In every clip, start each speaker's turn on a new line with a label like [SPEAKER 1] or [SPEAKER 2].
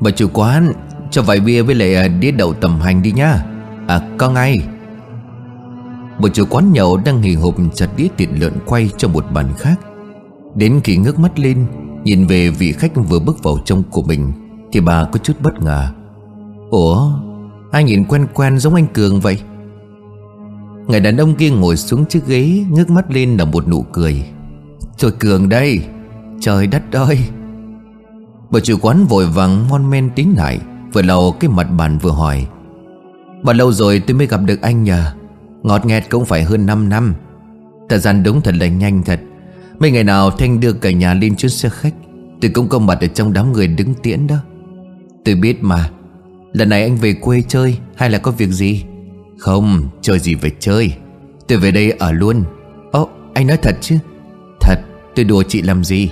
[SPEAKER 1] Bà chủ quán, Cho vài bia với lại à, đĩa đậu tầm hành đi nhá. À có ngay. Bà chủ quán nhậu đang hì hục chặt đĩa thịt lợn quay cho một bàn khác. Đến khi ngước mắt lên, Nhìn về vị khách vừa bước vào trong của mình, Thì bà có chút bất ngờ. Ủa, Ai nhìn quen quen giống anh Cường vậy? Người đàn ông kia ngồi xuống chiếc ghế, Ngước mắt lên là một nụ cười. Trời Cường đây, Trời đất ơi. Bà chủ quán vội vàng mon men tín lại, Vừa lau cái mặt bàn vừa hỏi. Bao lâu rồi tôi mới gặp được anh nhờ. Ngọt nghẹt cũng phải hơn 5 năm. Thời gian đúng thật là nhanh thật. Mấy ngày nào Thanh đưa cả nhà lên chuyến xe khách, Tôi cũng có mặt ở trong đám người đứng tiễn đó. Tôi biết mà. Lần này anh về quê chơi Hay là có việc gì? Không, chơi gì về chơi. Tôi về đây ở luôn. Ồ, anh nói thật chứ? Thật, tôi đùa chị làm gì?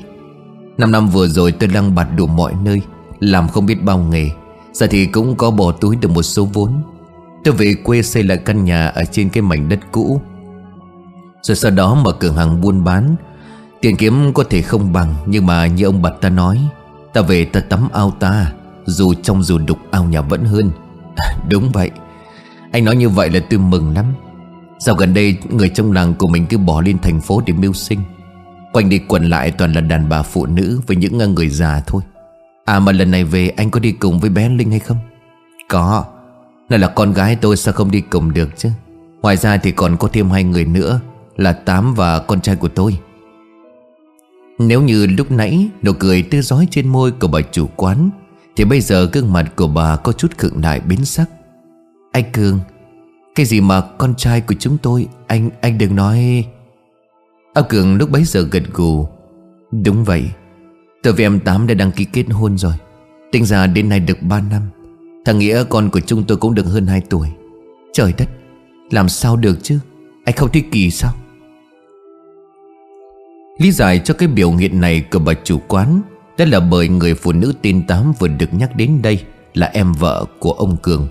[SPEAKER 1] Năm năm vừa rồi tôi lăng bạt đủ mọi nơi, Làm không biết bao nghề. Giờ thì cũng có bỏ túi được một số vốn. Tôi về quê xây lại căn nhà Ở trên cái mảnh đất cũ. Rồi sau đó mở cửa hàng buôn bán. Tiền kiếm có thể không bằng, Nhưng mà như ông bạch ta nói, Ta về ta tắm ao ta, Dù trong dù đục ao nhà vẫn hơn. Đúng vậy. Anh nói như vậy là tôi mừng lắm. Sao gần đây, người trong làng của mình cứ bỏ lên thành phố để mưu sinh. Quanh đi quẩn lại toàn là đàn bà phụ nữ Với những người già thôi. À mà lần này về, anh có đi cùng với bé Linh hay không? Có. Nó là con gái tôi sao không đi cùng được chứ? Ngoài ra thì còn có thêm hai người nữa, Là Tám và con trai của tôi. Nếu như lúc nãy Nụ cười tươi rói trên môi của bà chủ quán, Thì bây giờ gương mặt của bà có chút khựng lại biến sắc. Anh Cường, Cái gì mà con trai của chúng tôi, Anh anh đừng nói A Cường lúc bấy giờ gật gù. Đúng vậy Tôi với em Tám đã đăng ký kết hôn rồi. Tính ra đến nay được 3 năm. Thằng Nghĩa, con của chúng tôi cũng được hơn 2 tuổi. Trời đất, Làm sao được chứ? Anh không thấy kỳ sao? Lý giải cho cái biểu hiện này của bà chủ quán Đó là bởi người phụ nữ tên Tám vừa được nhắc đến đây Là em vợ của ông Cường.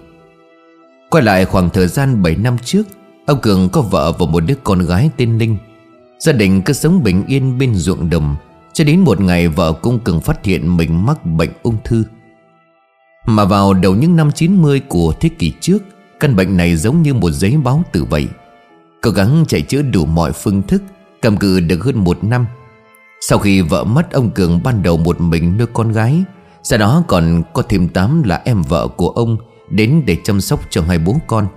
[SPEAKER 1] Quay lại khoảng thời gian 7 năm trước, Ông Cường có vợ và một đứa con gái tên Linh. Gia đình cứ sống bình yên bên ruộng đồng, Cho đến một ngày vợ cũng cần phát hiện mình mắc bệnh ung thư. Mà vào đầu những năm 90 của thế kỷ trước, Căn bệnh này giống như một giấy báo tử vậy. Cố gắng chạy chữa đủ mọi phương thức, Cầm cự được hơn một năm. Sau khi vợ mất, ông Cường ban đầu một mình nuôi con gái. Sau đó còn có thêm Tám là em vợ của ông Đến để chăm sóc cho hai bố con.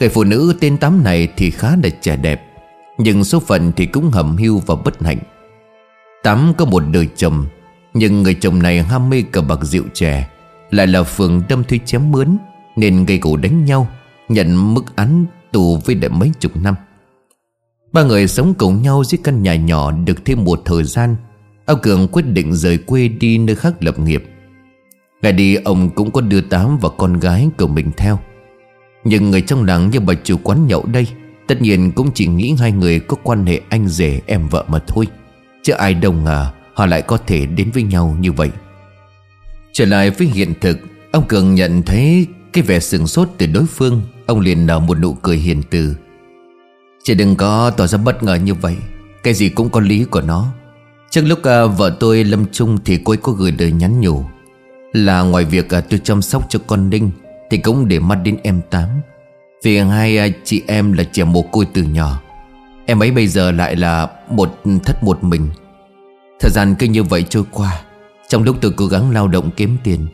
[SPEAKER 1] Người phụ nữ tên Tám này thì khá là trẻ đẹp nhưng số phận thì cũng hầm hưu và bất hạnh. Tám có một đời chồng, Nhưng người chồng này ham mê cờ bạc rượu chè, Lại là phường đâm thuy chém mướn, Nên gây gỗ đánh nhau, Nhận mức án tù với đại mấy chục năm. Ba người sống cùng nhau dưới căn nhà nhỏ Được thêm một thời gian, Ông Cường quyết định rời quê đi nơi khác lập nghiệp. Ngày đi, ông cũng có đưa Tám và con gái của mình theo. Nhưng người trong làng như bà chủ quán nhậu đây Tất nhiên cũng chỉ nghĩ hai người có quan hệ anh rể em vợ mà thôi. Chứ ai đâu ngờ họ lại có thể đến với nhau như vậy. Trở lại với hiện thực Ông Cường nhận thấy cái vẻ sừng sốt từ đối phương. Ông liền nở một nụ cười hiền từ. Chỉ đừng có tỏ ra bất ngờ như vậy. Cái gì cũng có lý của nó. Trước lúc à, vợ tôi lâm chung Thì cô ấy có gửi lời nhắn nhủ. Là ngoài việc à, tôi chăm sóc cho con Đinh Thì cũng để mắt đến em Tám vì hai à, chị em là trẻ mồ côi từ nhỏ. Em ấy bây giờ lại là một thất một mình. Thời gian cứ như vậy trôi qua. Trong lúc tôi cố gắng lao động kiếm tiền,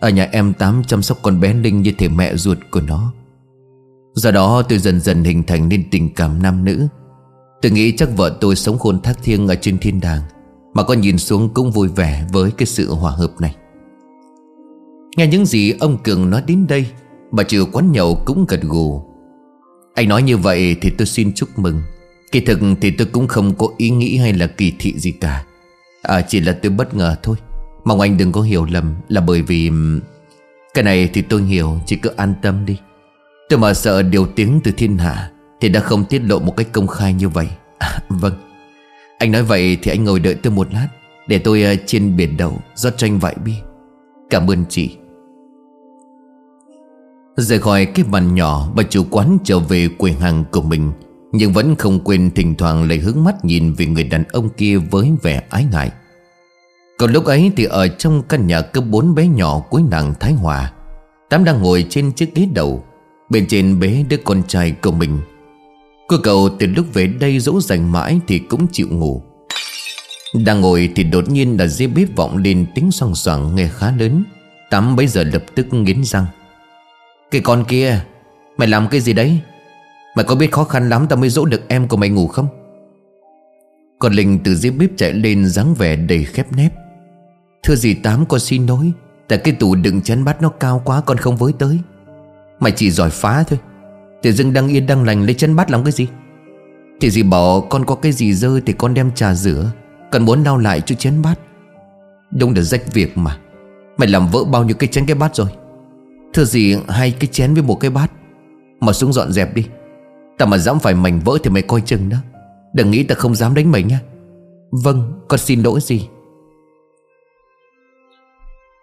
[SPEAKER 1] Ở nhà em Tám chăm sóc con bé Linh như thể mẹ ruột của nó. Do đó tôi dần dần hình thành nên tình cảm nam nữ. Tôi nghĩ chắc vợ tôi sống khôn thác thiêng ở trên thiên đàng, Mà con nhìn xuống cũng vui vẻ với cái sự hòa hợp này. Nghe những gì ông Cường nói đến đây Bà trừ quán nhậu cũng gật gù. Anh nói như vậy thì tôi xin chúc mừng. Kỳ thực thì tôi cũng không có ý nghĩ hay là kỳ thị gì cả. À chỉ là tôi bất ngờ thôi. Mong anh đừng có hiểu lầm Là bởi vì Cái này thì tôi hiểu Chỉ cứ an tâm đi. Tôi mà sợ điều tiếng từ thiên hạ Thì đã không tiết lộ một cách công khai như vậy. À, Vâng. Anh nói vậy thì anh ngồi đợi tôi một lát Để tôi ờ, trên biển đầu rót tranh vại bia Cảm ơn chị. Rời khỏi cái bàn nhỏ, Bà chủ quán trở về quầy hàng của mình. Nhưng vẫn không quên, thỉnh thoảng lại hướng mắt nhìn Về người đàn ông kia với vẻ ái ngại. Còn lúc ấy thì ở trong căn nhà cấp 4 bé nhỏ cuối nàng Thái Hòa. Tám đang ngồi trên chiếc ghế đầu. Bên trên bế đứa con trai của mình. Cô cậu từ lúc về đây dỗ dành mãi thì cũng chịu ngủ. Đang ngồi thì đột nhiên là dưới bếp vọng lên tiếng soang soảng nghe khá lớn. Tám bấy giờ lập tức nghiến răng. Cái con kia, Mày làm cái gì đấy? Mày có biết khó khăn lắm tao mới dỗ được em của mày ngủ không? Con Linh từ dưới bếp chạy lên dáng vẻ đầy khép nép. Thưa dì Tám, con xin lỗi, Tại cái tủ đựng chén bát nó cao quá, con không với tới. Mày chỉ giỏi phá thôi. Tự dưng đang yên đang lành lấy chân bát làm cái gì? Thì dì bảo con có cái gì rơi Thì con đem trà rửa. Cần muốn lau lại cho chén bát. Đúng là rách việc mà. Mày làm vỡ bao nhiêu cái chén cái bát rồi? Thưa gì hai cái chén với một cái bát. Mà xuống dọn dẹp đi. Ta mà dám phải mảnh vỡ thì mày coi chừng đó. Đừng nghĩ ta không dám đánh mày nha Vâng con xin lỗi gì?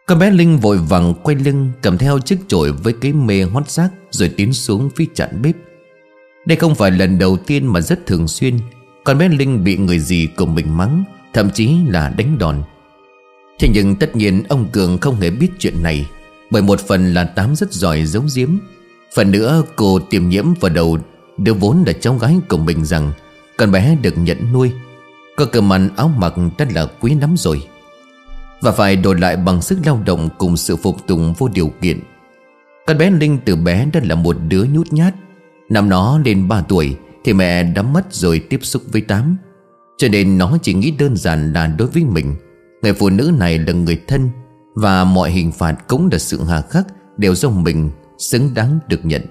[SPEAKER 1] Con bé Linh vội vàng quay lưng, Cầm theo chiếc chổi với cái mê hót rác Rồi tiến xuống phía chặn bếp. Đây không phải lần đầu tiên mà rất thường xuyên, Con bé Linh bị người gì của mình mắng, Thậm chí là đánh đòn. Thế nhưng tất nhiên ông Cường không hề biết chuyện này. Bởi một phần là Tám rất giỏi giấu giếm. Phần nữa, cô tiềm nhiễm vào đầu Đứa vốn là cháu gái của mình rằng Con bé được nhận nuôi. Có cơm ăn áo mặc rất là quý lắm rồi. Và phải đổi lại bằng sức lao động Cùng sự phục tùng vô điều kiện. Con bé Linh từ bé đã là một đứa nhút nhát. Năm nó lên 3 tuổi Thì mẹ đã mất rồi tiếp xúc với Tám. Cho nên nó chỉ nghĩ đơn giản là đối với mình. Người phụ nữ này là người thân và mọi hình phạt cũng là sự hà khắc, Đều do mình xứng đáng được nhận.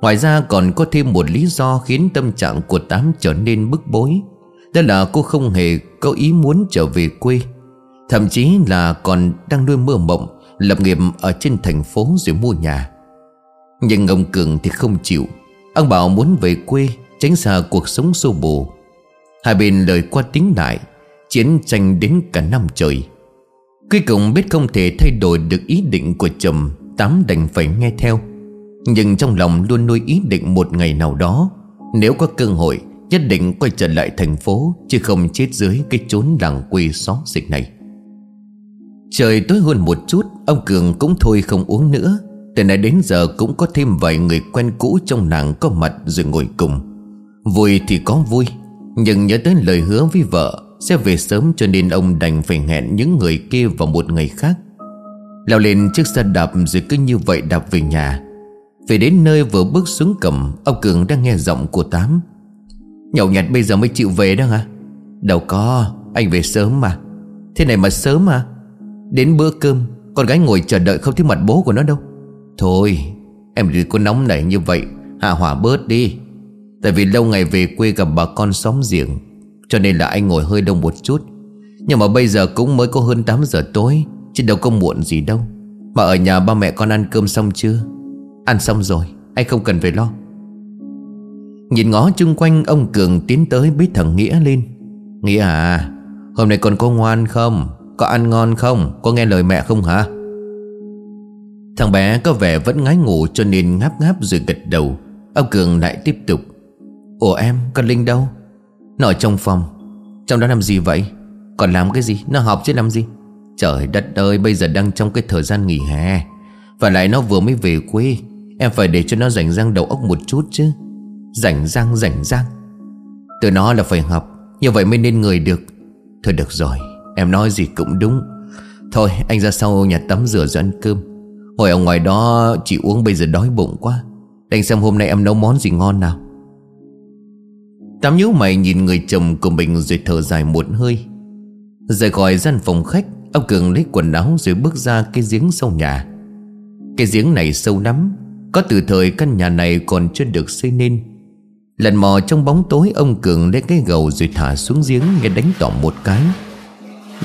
[SPEAKER 1] Ngoài ra còn có thêm một lý do khiến tâm trạng của Tám trở nên bức bối. Đó là cô không hề có ý muốn trở về quê. Thậm chí là còn đang nuôi mơ mộng, Lập nghiệp ở trên thành phố rồi mua nhà. Nhưng ông Cường thì không chịu. Ông bảo muốn về quê, Tránh xa cuộc sống xô bồ. Hai bên lời qua tiếng lại, Chiến tranh đến cả năm trời. Cuối cùng biết không thể thay đổi được ý định của chồng, Tám đành phải nghe theo. Nhưng trong lòng luôn nuôi ý định một ngày nào đó, Nếu có cơ hội, Nhất định quay trở lại thành phố, Chứ không chết dưới cái chốn làng quê xó dịch này. Trời tối hơn một chút, Ông Cường cũng thôi không uống nữa. Từ nay đến giờ cũng có thêm vài người quen cũ trong làng có mặt rồi ngồi cùng. Vui thì có vui, Nhưng nhớ tới lời hứa với vợ sẽ về sớm cho nên ông đành phải hẹn những người kia vào một ngày khác. Leo lên chiếc xe đạp rồi cứ như vậy đạp về nhà. Về đến nơi vừa bước xuống cầm, Ông Cường đang nghe giọng của Tám. Nhậu nhặt bây giờ mới chịu về đó hả? Đâu có, Anh về sớm mà. Thế này mà sớm mà Đến bữa cơm, Con gái ngồi chờ đợi không thấy mặt bố của nó đâu. Thôi, Em đừng có nóng nảy như vậy, Hạ hỏa bớt đi. Tại vì lâu ngày về quê gặp bà con xóm giềng. Cho nên là anh ngồi hơi đông một chút. Nhưng mà bây giờ cũng mới có hơn 8 giờ tối, Chứ đâu có muộn gì đâu. Mà ở nhà ba mẹ con ăn cơm xong chưa? Ăn xong rồi, Anh không cần phải lo. Nhìn ngó chung quanh, ông Cường tiến tới bít thằng Nghĩa lên. Nghĩa à Hôm nay con có ngoan không? Có ăn ngon không? Có nghe lời mẹ không hả? Thằng bé có vẻ vẫn ngái ngủ cho nên ngáp ngáp rồi gật đầu. Ông Cường lại tiếp tục. Ủa em, con Linh đâu? Nó ở trong phòng. Trong đó làm gì vậy? Còn làm cái gì? Nó học chứ làm gì? Trời đất ơi, bây giờ đang trong cái thời gian nghỉ hè. Và lại nó vừa mới về quê. Em phải để cho nó rảnh rang đầu óc một chút chứ. Rảnh rang rảnh rang. Từ nó là phải học. Như vậy mới nên người được. Thôi được rồi, Em nói gì cũng đúng. Thôi, anh ra sau nhà tắm rửa rồi ăn cơm. Hồi ở ngoài đó, chị uống bây giờ đói bụng quá. Đành xem hôm nay em nấu món gì ngon nào. Tám nhíu mày nhìn người chồng của mình rồi thở dài một hơi. Rời khỏi gian phòng khách, Ông Cường lấy quần áo rồi bước ra cái giếng sau nhà. Cái giếng này sâu lắm, Có từ thời căn nhà này còn chưa được xây nên. Lần mò trong bóng tối, Ông Cường lấy cái gầu rồi thả xuống giếng Nghe đánh tỏ một cái.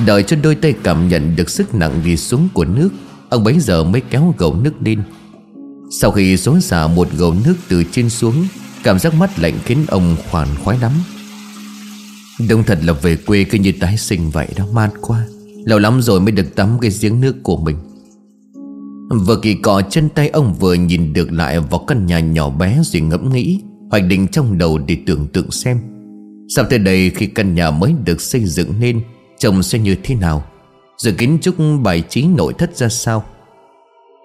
[SPEAKER 1] Đợi cho đôi tay cảm nhận được sức nặng đi xuống của nước, Ông bấy giờ mới kéo gầu nước lên. Sau khi xối xả một gầu nước từ trên xuống Cảm giác mắt lạnh khiến ông khoan khoái lắm. Đông thật là về quê cứ như tái sinh vậy đó, mát quá. Lâu lắm rồi mới được tắm cái giếng nước của mình. Vừa kỳ cọ chân tay ông vừa nhìn được lại vào căn nhà nhỏ bé rồi ngẫm nghĩ, Hoạch định trong đầu để tưởng tượng xem. Sắp tới đây khi căn nhà mới được xây dựng nên, trông sẽ như thế nào? Rồi kiến trúc bài trí nội thất ra sao?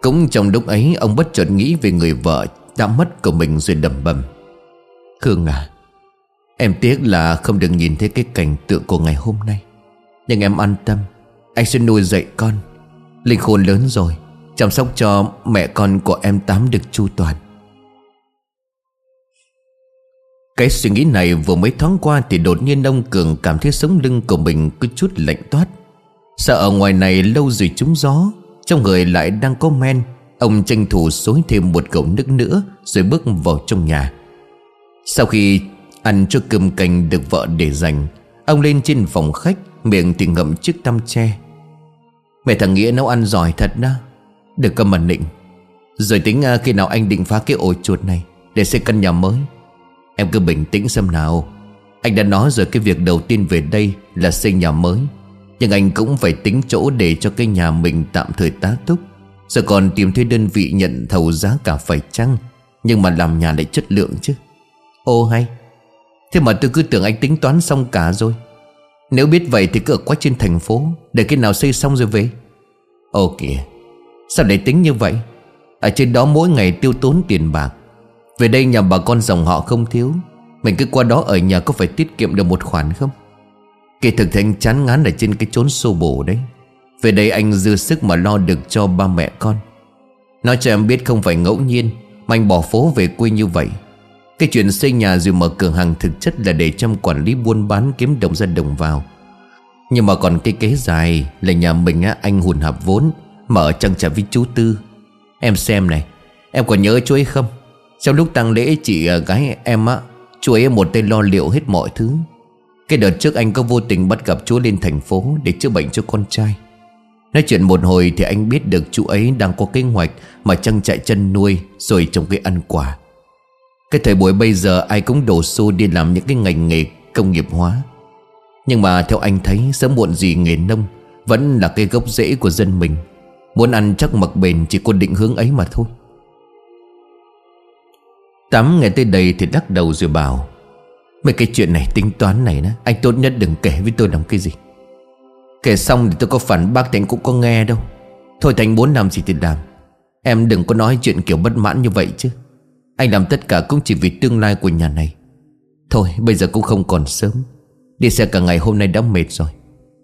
[SPEAKER 1] Cũng trong lúc ấy, Ông bất chợt nghĩ về người vợ Đã mất của mình rồi đầm bầm. Khương à Em tiếc là không được nhìn thấy cái cảnh tượng của ngày hôm nay. Nhưng em an tâm, Anh sẽ nuôi dạy con. Linh khôn lớn rồi, Chăm sóc cho mẹ con của em Tám được chu toàn. Cái suy nghĩ này vừa mới thoáng qua Thì đột nhiên ông Cường cảm thấy sống lưng của mình cứ chút lạnh toát. Sợ ở ngoài này lâu rồi trúng gió, Trong người lại đang có men. Ông tranh thủ xối thêm một gậu nước nữa Rồi bước vào trong nhà. Sau khi ăn cho cơm canh được vợ để dành, Ông lên trên phòng khách, Miệng thì ngậm chiếc tăm tre. Mẹ thằng Nghĩa nấu ăn giỏi thật đó. Được cầm mần định Rồi tính à, khi nào anh định phá cái ổ chuột này Để xây căn nhà mới? Em cứ bình tĩnh xem nào. Anh đã nói rồi cái việc đầu tiên về đây Là xây nhà mới. Nhưng anh cũng phải tính chỗ để cho cái nhà mình tạm thời tá túc. Rồi còn tìm thuê đơn vị nhận thầu giá cả phải chăng? Nhưng mà làm nhà lại chất lượng chứ. Ô hay. Thế mà tôi cứ tưởng anh tính toán xong cả rồi. Nếu biết vậy thì cứ ở quách trên thành phố, Để khi nào xây xong rồi về. Ồ kìa, Sao lại tính như vậy? Ở trên đó mỗi ngày tiêu tốn tiền bạc. Về đây nhà bà con dòng họ không thiếu. Mình cứ qua đó ở nhà có phải tiết kiệm được một khoản không? Kỳ thực thì anh chán ngán ở trên cái chốn xô bổ đấy. Về đây anh dư sức mà lo được cho ba mẹ con. Nói cho em biết không phải ngẫu nhiên Mà anh bỏ phố về quê như vậy cái chuyện xây nhà rồi mở cửa hàng thực chất là để chăm quản lý buôn bán kiếm đồng ra đồng vào. Nhưng mà còn cái kế dài là nhà mình á, anh hùn hạp vốn Mở trang trại với chú Tư. Em xem này Em còn nhớ chú ấy không? Trong lúc tăng lễ chị à, gái em á Chú ấy một tay lo liệu hết mọi thứ. Cái đợt trước anh có vô tình bắt gặp chú lên thành phố Để chữa bệnh cho con trai. Nói chuyện một hồi thì anh biết được chú ấy đang có kế hoạch Mà trang trại chân nuôi Rồi trồng cây ăn quả cái thời buổi bây giờ ai cũng đổ xô đi làm những cái ngành nghề công nghiệp hóa. Nhưng mà theo anh thấy sớm muộn gì nghề nông Vẫn là cái gốc rễ của dân mình. Muốn ăn chắc mặc bền chỉ có định hướng ấy mà thôi. Tám ngày tới đây thì đắc đầu rồi bảo, Mấy cái chuyện này tính toán này đó, Anh tốt nhất đừng kể với tôi làm cái gì. Kể xong thì tôi có phản bác thì anh cũng có nghe đâu. Thôi thành muốn làm gì thì làm. Em đừng có nói chuyện kiểu bất mãn như vậy chứ anh làm tất cả cũng chỉ vì tương lai của nhà này. Thôi, bây giờ cũng không còn sớm. Đi xe cả ngày hôm nay đã mệt rồi.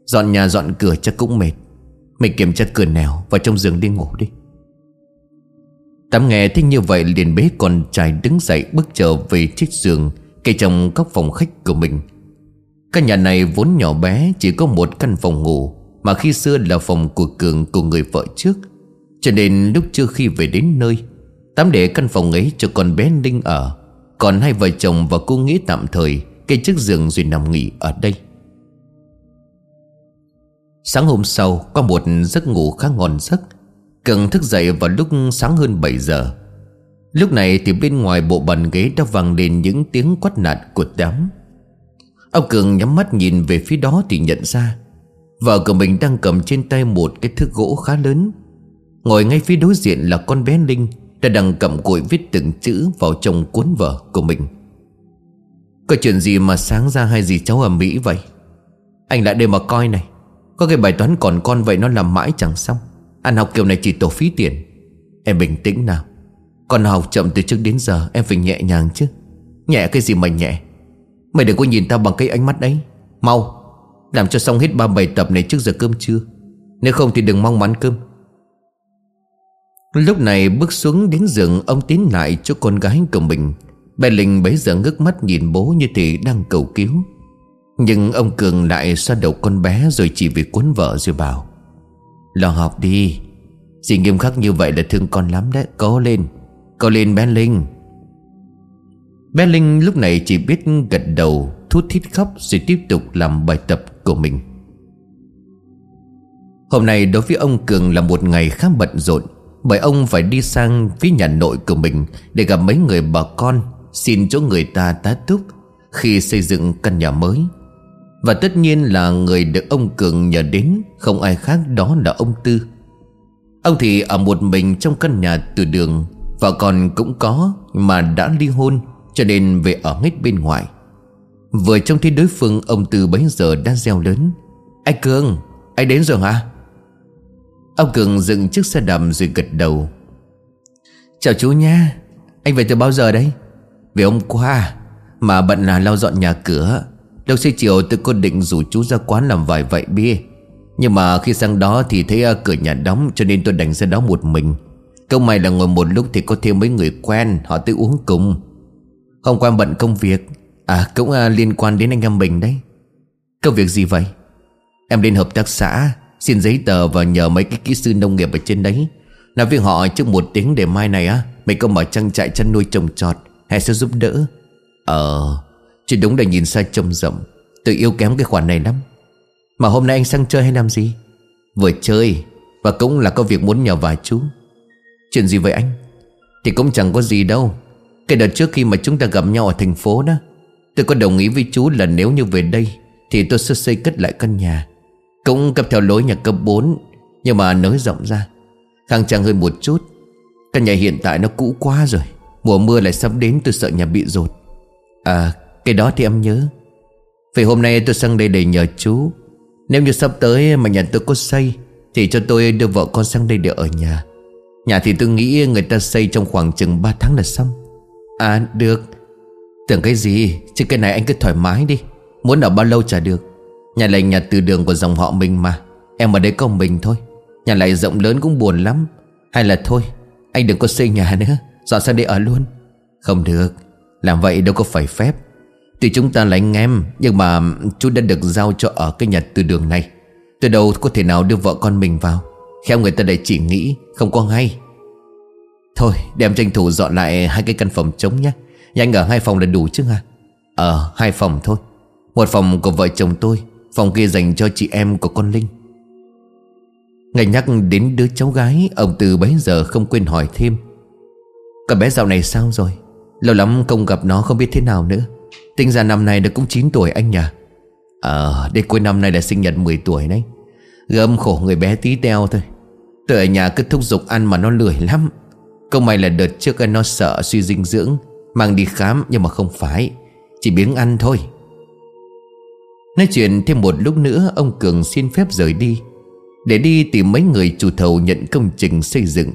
[SPEAKER 1] Dọn nhà, dọn cửa chắc cũng mệt. Mày kiểm tra cửa nèo Vào trong giường đi ngủ đi. Tám nghe thích như vậy liền bế con trai đứng dậy bước trở về chiếc giường Cây trong góc phòng khách của mình. Căn nhà này vốn nhỏ bé, Chỉ có một căn phòng ngủ, Mà khi xưa là phòng của Cường, của người vợ trước. Cho nên lúc chưa khi về đến nơi Tám để căn phòng ấy cho con bé Linh ở. Còn hai vợ chồng và cô nghĩ tạm thời Cây chiếc giường rồi nằm nghỉ ở đây. Sáng hôm sau Qua một giấc ngủ khá ngon giấc. Cường thức dậy vào lúc sáng hơn 7 giờ. Lúc này thì bên ngoài bộ bàn ghế đã vang lên những tiếng quát nạt của đám. Ông Cường nhắm mắt nhìn về phía đó thì nhận ra, Vợ của mình đang cầm trên tay một cái thước gỗ khá lớn. Ngồi ngay phía đối diện là con bé Linh đã đang cầm cụi viết từng chữ vào trong cuốn vở của mình. Có chuyện gì mà sáng ra hay gì cháu ở Mỹ vậy? Anh lại đây mà coi này. Có cái bài toán còn con vậy nó làm mãi chẳng xong. Ăn học kiểu này chỉ tổ phí tiền. Em bình tĩnh nào. Con học chậm từ trước đến giờ, Em phải nhẹ nhàng chứ. Nhẹ cái gì mà nhẹ. Mày đừng có nhìn tao bằng cái ánh mắt đấy. Mau, Làm cho xong hết ba bài tập này trước giờ cơm trưa. Nếu không thì đừng mong mắn cơm. Lúc này bước xuống đến giường, Ông tiến lại cho con gái của mình. Bé Linh bấy giờ ngước mắt nhìn bố như thể đang cầu cứu. Nhưng ông Cường lại xoa đầu con bé Rồi chỉ việc cuốn vợ rồi bảo, Lo học đi. Gì nghiêm khắc như vậy là thương con lắm đấy. Cố lên. Cố lên bé Linh. Bé Linh lúc này chỉ biết gật đầu, Thút thít khóc rồi tiếp tục làm bài tập của mình. Hôm nay đối với ông Cường là một ngày khá bận rộn bởi ông phải đi sang phía nhà nội của mình Để gặp mấy người bà con, Xin chỗ người ta tá túc Khi xây dựng căn nhà mới. Và tất nhiên là người được ông Cường nhờ đến, Không ai khác đó là ông Tư. Ông thì ở một mình trong căn nhà từ đường, Vợ con cũng có Mà đã ly hôn, Cho nên về ở hết bên ngoài. Vừa trong thế đối phương, Ông Tư bấy giờ đã gieo lớn. Anh Cường, Anh đến rồi hả? Ông Cường dựng chiếc xe đầm rồi gật đầu. Chào chú nha Anh về từ bao giờ đấy? Về hôm qua Mà bận là lau dọn nhà cửa. Lúc xế chiều tôi có định rủ chú ra quán làm vài vậy bia. Nhưng mà khi sang đó thì thấy à, cửa nhà đóng Cho nên tôi đành ra đó một mình. Câu may là ngồi một lúc thì có thêm mấy người quen Họ tới uống cùng. Hôm qua bận công việc À cũng à, liên quan đến anh em mình đấy. Công việc gì vậy? Em lên hợp tác xã Xin giấy tờ và nhờ mấy cái kỹ sư nông nghiệp ở trên đấy. Nói với họ trước một tiếng để mai này á, Mày có mở trang trại chăn nuôi trồng trọt, Hay sẽ giúp đỡ? Ờ Chỉ đúng là nhìn xa trông rộng. Tôi yêu kém cái khoản này lắm. Mà hôm nay anh sang chơi hay làm gì? Vừa chơi, Và cũng là có việc muốn nhờ vài chú. Chuyện gì vậy anh? Thì cũng chẳng có gì đâu. Cái đợt trước khi mà chúng ta gặp nhau ở thành phố đó, Tôi có đồng ý với chú là nếu như về đây, Thì tôi sẽ xây cất lại căn nhà. Cũng cấp theo lối nhà cấp 4 Nhưng mà nới rộng ra. Khang trang hơn một chút. Căn nhà hiện tại nó cũ quá rồi, Mùa mưa lại sắp đến tôi sợ nhà bị rột. À cái đó thì em nhớ. Vì hôm nay tôi sang đây để nhờ chú. Nếu như sắp tới mà nhà tôi có xây, Thì cho tôi đưa vợ con sang đây để ở nhà. Nhà thì tôi nghĩ người ta xây trong khoảng chừng 3 tháng là xong. À được. Tưởng cái gì? Chứ cái này anh cứ thoải mái đi. Muốn ở bao lâu chả được. Nhà lại nhà từ đường của dòng họ mình mà. Em ở đây công mình thôi. Nhà lại rộng lớn cũng buồn lắm. Hay là thôi, Anh đừng có xây nhà nữa. Dọn sang đây ở luôn? Không được. Làm vậy đâu có phải phép. Tuy chúng ta là anh em, Nhưng mà chú đã được giao cho ở cái nhà từ đường này. Từ đâu có thể nào đưa vợ con mình vào? Khéo người ta lại chỉ nghĩ, Không có ngay. Thôi, đem tranh thủ dọn lại hai cái căn phòng trống nhé. Nhà anh ở hai phòng là đủ chứ hả? Ờ hai phòng thôi. Một phòng của vợ chồng tôi Phòng kia dành cho chị em của con Linh. Ngày nhắc đến đứa cháu gái, Ông từ bấy giờ không quên hỏi thêm. Con bé dạo này sao rồi? Lâu lắm không gặp nó không biết thế nào nữa. Tính ra năm nay đã cũng 9 tuổi anh nhỉ? Ờ đến cuối năm nay là sinh nhật 10 tuổi đấy. Gâm khổ người bé tí teo thôi. Tôi ở nhà cứ thúc giục ăn mà nó lười lắm. Công may là đợt trước nó sợ suy dinh dưỡng, Mang đi khám nhưng mà không phải. Chỉ biếng ăn thôi. Nói chuyện thêm một lúc nữa, Ông Cường xin phép rời đi, Để đi tìm mấy người chủ thầu nhận công trình xây dựng.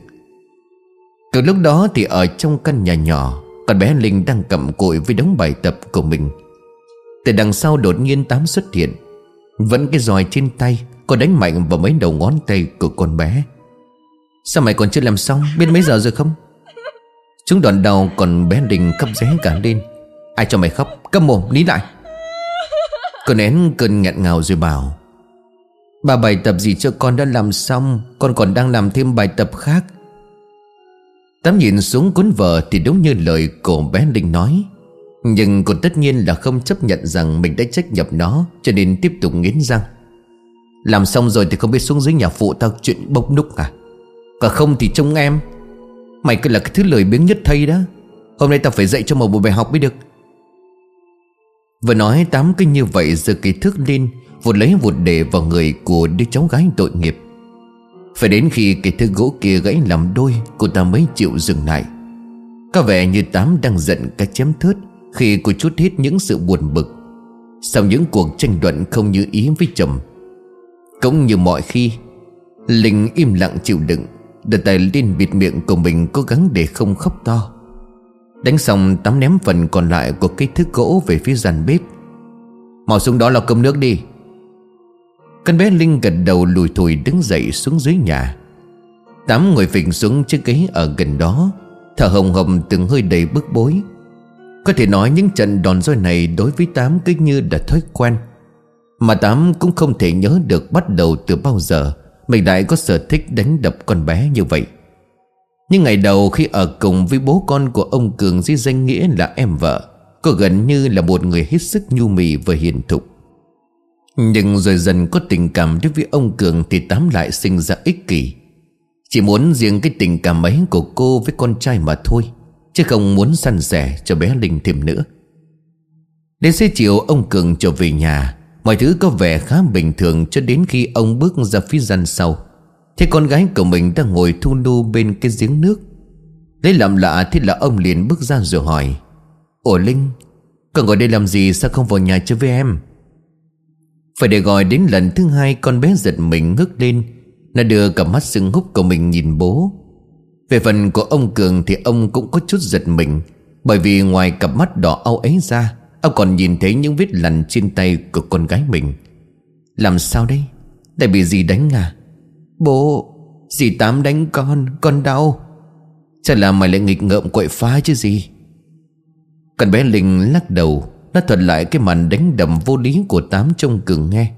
[SPEAKER 1] Từ lúc đó thì ở trong căn nhà nhỏ, Con bé Linh đang cầm cội với đống bài tập của mình. Từ đằng sau đột nhiên Tám xuất hiện, Vẫn cái roi trên tay Cô đánh mạnh vào mấy đầu ngón tay của con bé. Sao mày còn chưa làm xong, Biết mấy giờ rồi không? Chúng đoạn đầu còn bé Linh khóc ré cả lên. Ai cho mày khóc? Câm mồm ní lại. Con nén cơn nghẹn ngào rồi bảo, Bà bài tập gì cho con đã làm xong, Con còn đang làm thêm bài tập khác. Tám nhìn xuống cuốn vợ Thì đúng như lời cô bé Linh nói, Nhưng cô tất nhiên là không chấp nhận rằng Mình đã trách nhập nó, Cho nên tiếp tục nghiến răng. Làm xong rồi thì không biết xuống dưới nhà phụ tao chuyện bốc núc à? Cả không thì trông em. Mày cứ là cái thứ lời biếng nhất thay đó. Hôm nay tao phải dạy cho một bộ bài học mới được. Vừa nói tám kinh như vậy, giờ kỳ thước lên Vụt lấy vụt để vào người của đứa cháu gái tội nghiệp. Phải đến khi cái thước gỗ kia gãy làm đôi, Cô ta mới chịu dừng lại. Có vẻ như tám đang giận cái chém thớt Khi cô chút hết những sự buồn bực. Sau những cuộc tranh luận không như ý với chồng, Cũng như mọi khi, Linh im lặng chịu đựng đặt tay lên bịt miệng của mình cố gắng để không khóc to. Đánh xong, tắm ném phần còn lại của cái thức gỗ về phía gian bếp. Màu xuống đó là cơm nước đi. Con bé Linh gật đầu lùi thùi đứng dậy xuống dưới nhà. Tám ngồi phình xuống chiếc ghế ở gần đó, Thở hồng hồng từng hơi đầy bức bối. Có thể nói những trận đòn roi này đối với Tám cứ như đã thói quen. Mà Tám cũng không thể nhớ được bắt đầu từ bao giờ Mình lại có sở thích đánh đập con bé như vậy nhưng ngày đầu khi ở cùng với bố con của ông Cường dưới danh nghĩa là em vợ Cô gần như là một người hết sức nhu mì và hiền thục. Nhưng rồi dần có tình cảm đối với ông Cường thì Tám lại sinh ra ích kỷ. Chỉ muốn riêng cái tình cảm ấy của cô với con trai mà thôi, Chứ không muốn săn sẻ cho bé Linh thêm nữa. Đến xế chiều, ông Cường trở về nhà. Mọi thứ có vẻ khá bình thường cho đến khi ông bước ra phía gian sau. Thế con gái của mình đang ngồi thu nu bên cái giếng nước. Lấy làm lạ thế là ông liền bước ra rồi hỏi Ủa Linh Con ngồi đây làm gì? Sao không vào nhà chơi với em? Phải để gọi đến lần thứ hai Con bé giật mình ngước lên, Nó đưa cả mắt sưng húp của mình nhìn bố. Về phần của ông Cường Thì ông cũng có chút giật mình, Bởi vì ngoài cặp mắt đỏ au ấy ra, Ông còn nhìn thấy những vết lằn trên tay Của con gái mình. Làm sao đây? Tại bị gì đánh à? Bố, Dì Tám đánh con Con đau. Chắc là mày lại nghịch ngợm quậy phá chứ gì. Con bé Linh lắc đầu, Nó thuật lại cái màn đánh đầm vô lý của Tám trông cường nghe.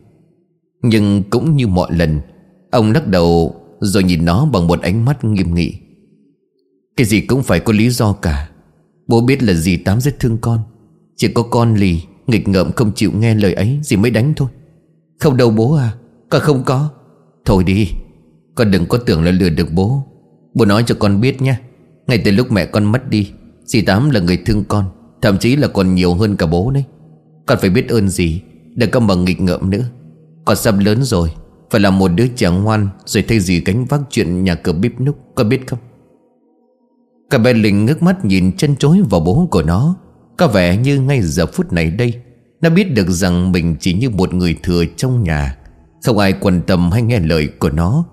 [SPEAKER 1] Nhưng cũng như mọi lần, Ông lắc đầu Rồi nhìn nó bằng một ánh mắt nghiêm nghị. Cái gì cũng phải có lý do cả. Bố biết là dì Tám rất thương con. Chỉ có con lì Nghịch ngợm không chịu nghe lời ấy Dì mới đánh thôi. Không đâu bố à Con không có. Thôi đi. Con đừng có tưởng là lừa được bố. Bố nói cho con biết nhé. Ngay từ lúc mẹ con mất đi, Dì Tám là người thương con, Thậm chí là còn nhiều hơn cả bố đấy. Con phải biết ơn gì Đừng có mà nghịch ngợm nữa. Con sắp lớn rồi, Phải là một đứa trẻ ngoan, Rồi thay dì gánh vác chuyện nhà cửa bếp núc Con biết không? Cả bé Linh ngước mắt nhìn chân chối vào bố của nó. Có vẻ như ngay giờ phút này đây, Nó biết được rằng mình chỉ như một người thừa trong nhà. Không ai quan tâm hay nghe lời của nó.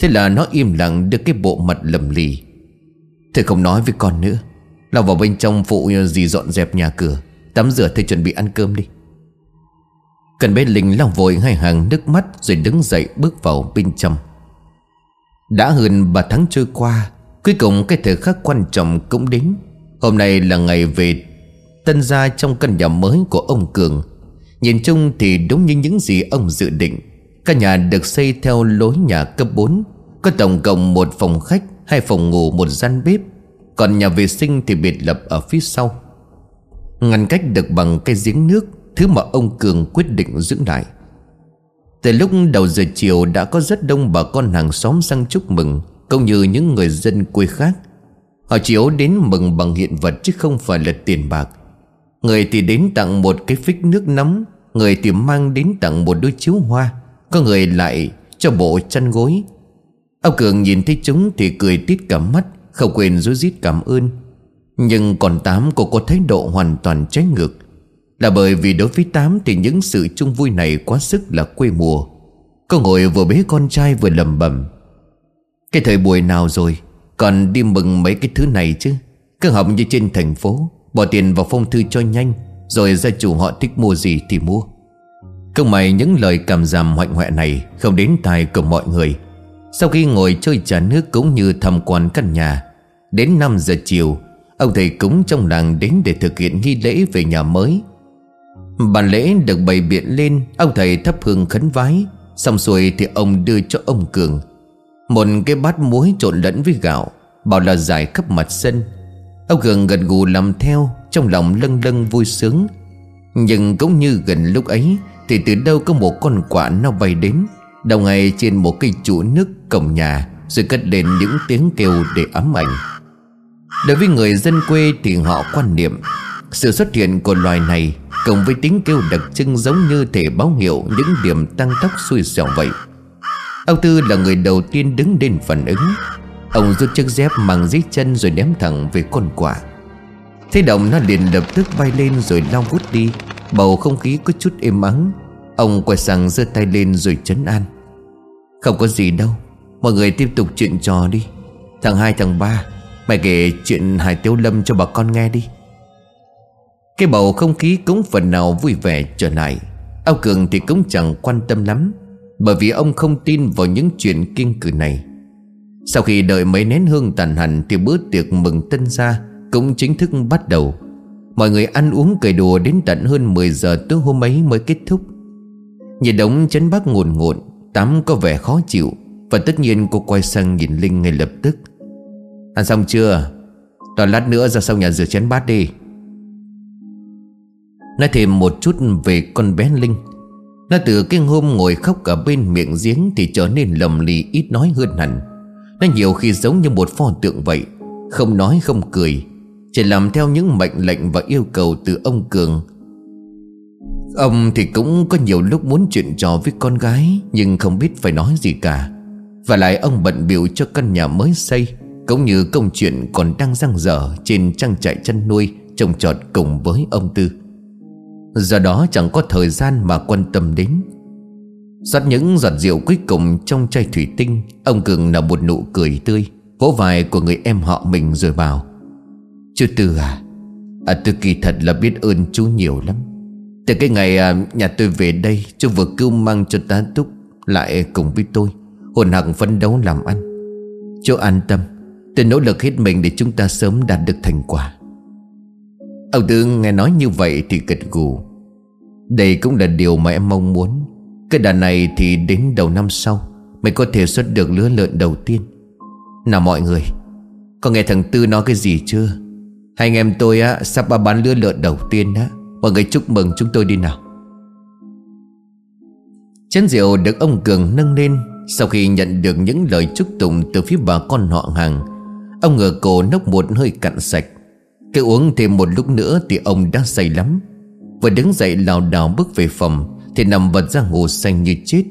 [SPEAKER 1] Thế là nó im lặng đưa cái bộ mặt lầm lì. Thầy không nói với con nữa. Lao vào bên trong phụ dì dọn dẹp nhà cửa, Tắm rửa thầy chuẩn bị ăn cơm đi. Cần bé Linh lao vội hai hàng nước mắt Rồi đứng dậy bước vào bên trong. Đã hơn 3 tháng trôi qua, Cuối cùng cái thời khắc quan trọng cũng đến. Hôm nay là ngày về, Tân gia trong căn nhà mới của ông Cường. Nhìn chung thì đúng như những gì ông dự định. Căn nhà được xây theo lối nhà cấp 4 Có tổng cộng một phòng khách, Hai phòng ngủ, một gian bếp. Còn nhà vệ sinh thì biệt lập ở phía sau. Ngăn cách được bằng cây giếng nước, Thứ mà ông Cường quyết định giữ lại. Từ lúc đầu giờ chiều đã có rất đông bà con hàng xóm sang chúc mừng, Cũng như những người dân quê khác. Họ chiếu đến mừng bằng hiện vật chứ không phải là tiền bạc. Người thì đến tặng một cái phích nước nóng, Người thì mang đến tặng một đôi chiếu hoa. Có người lại cho bộ chăn gối. Ông Cường nhìn thấy chúng thì cười tít cả mắt, Không quên rối rít cảm ơn. Nhưng còn Tám cô có thái độ hoàn toàn trái ngược. Là bởi vì đối với Tám thì những sự chung vui này quá sức là quê mùa. Cô ngồi vừa bế con trai vừa lầm bầm Cái thời buổi nào rồi? Còn đi mừng mấy cái thứ này chứ? Cứ học như trên thành phố, Bỏ tiền vào phong thư cho nhanh, Rồi gia chủ họ thích mua gì thì mua. Không may những lời cảm giảm hoạnh hoẹ này Không đến tai của mọi người. Sau khi ngồi chơi trà nước cũng như tham quan căn nhà, Đến 5 giờ chiều, Ông thầy cúng trong làng đến để thực hiện nghi lễ về nhà mới. Bàn lễ được bày biện lên, Ông thầy thắp hương khấn vái, Xong xuôi thì ông đưa cho ông Cường. Một cái bát muối trộn lẫn với gạo, Bảo là giải khắp mặt sân. Ông Cường gần gù làm theo, Trong lòng lâng lâng vui sướng. Nhưng cũng như gần lúc ấy, Thì từ đâu có một con quạ nó bay đến. Đầu ngày trên một cây trụ nước cổng nhà, Rồi cất lên những tiếng kêu để ám ảnh. Đối với người dân quê thì họ quan niệm, Sự xuất hiện của loài này Cộng với tiếng kêu đặc trưng giống như thể báo hiệu Những điểm tăng tốc xui xẻo vậy. Ông Tư là người đầu tiên đứng lên phản ứng. Ông rút chiếc dép bằng dưới chân rồi ném thẳng về con quả. Thế động nó liền lập tức bay lên rồi lao vút đi. Bầu không khí có chút êm ắng. Ông quay sang giơ tay lên rồi chấn an. Không có gì đâu, Mọi người tiếp tục chuyện trò đi. Thằng hai thằng ba, Mày kể chuyện Hải Tiếu Lâm cho bà con nghe đi. Cái bầu không khí cũng phần nào vui vẻ trở lại. Ông Cường thì cũng chẳng quan tâm lắm, Bởi vì ông không tin vào những chuyện kiêng cử này. Sau khi đợi mấy nén hương tàn hẳn Thì bữa tiệc mừng tân gia cũng chính thức bắt đầu. Mọi người ăn uống cười đùa đến tận hơn 10 giờ tối hôm ấy mới kết thúc. Nhìn đống chấn bác ngồn ngộn Tám có vẻ khó chịu, Và tất nhiên cô quay sang nhìn Linh ngay lập tức. Ăn xong chưa? Toàn lát nữa ra sau nhà rửa chén bát đi. Nói thêm một chút về con bé Linh. Nó từ cái hôm ngồi khóc ở bên miệng giếng Thì trở nên lầm lì, ít nói hơn hẳn. Nó nhiều khi giống như một pho tượng vậy, Không nói không cười. Chỉ làm theo những mệnh lệnh và yêu cầu từ ông Cường. Ông thì cũng có nhiều lúc muốn chuyện trò với con gái, Nhưng không biết phải nói gì cả. Và lại ông bận biểu cho căn nhà mới xây, Cũng như công chuyện còn đang răng dở Trên trang trại chăn nuôi Trồng trọt cùng với ông Tư. Do đó chẳng có thời gian mà quan tâm đến. Rót những giọt rượu cuối cùng trong chai thủy tinh, Ông Cường nở một nụ cười tươi, Vỗ vai của người em họ mình rồi bảo Chú Tư à? À tôi kỳ thật là biết ơn chú nhiều lắm. Từ cái ngày à, nhà tôi về đây Chú vừa cứu mang cho tá túc Lại cùng với tôi Hồn hằng phấn đấu làm ăn. Chú an tâm Tôi nỗ lực hết mình để chúng ta sớm đạt được thành quả. Ông Tư nghe nói như vậy thì gật gù. Đây cũng là điều mà em mong muốn. Cái đàn này thì đến đầu năm sau Mới có thể xuất được lứa lợn đầu tiên. Nào mọi người Có nghe thằng Tư nói cái gì chưa? Hai anh em tôi á, sắp bán lứa lợn đầu tiên á. Mọi người chúc mừng chúng tôi đi nào. Chén rượu được ông Cường nâng lên. Sau khi nhận được những lời chúc tụng từ phía bà con họ hàng, Ông ngửa cổ nốc một hơi cạn sạch. Cứ uống thêm một lúc nữa thì ông đã say lắm. Vừa đứng dậy lảo đảo bước về phòng, Thì nằm vật ra ngủ xanh như chết.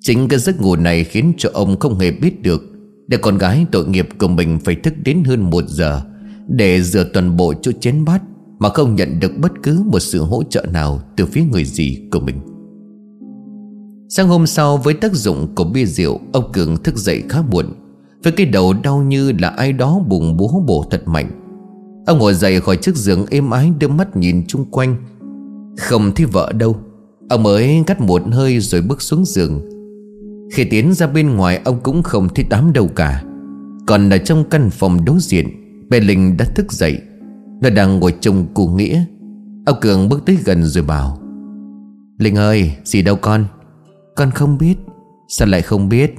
[SPEAKER 1] Chính cái giấc ngủ này khiến cho ông không hề biết được. Để con gái tội nghiệp của mình phải thức đến hơn một giờ để rửa toàn bộ chỗ chén bát Mà không nhận được bất cứ một sự hỗ trợ nào Từ phía người gì của mình. Sáng hôm sau, với tác dụng của bia rượu, Ông Cường thức dậy khá muộn, Với cái đầu đau như là ai đó bùng búa bổ thật mạnh. Ông ngồi dậy khỏi chiếc giường êm ái, đưa mắt nhìn chung quanh. Không thấy vợ đâu. Ông mới cắt một hơi rồi bước xuống giường. Khi tiến ra bên ngoài, ông cũng không thấy đám đâu cả. Còn ở trong căn phòng đối diện Bé Linh đã thức dậy. Nó đang ngồi trông cụ Nghĩa. Ông Cường bước tới gần rồi bảo, Linh ơi, gì đâu con? Con không biết. Sao lại không biết?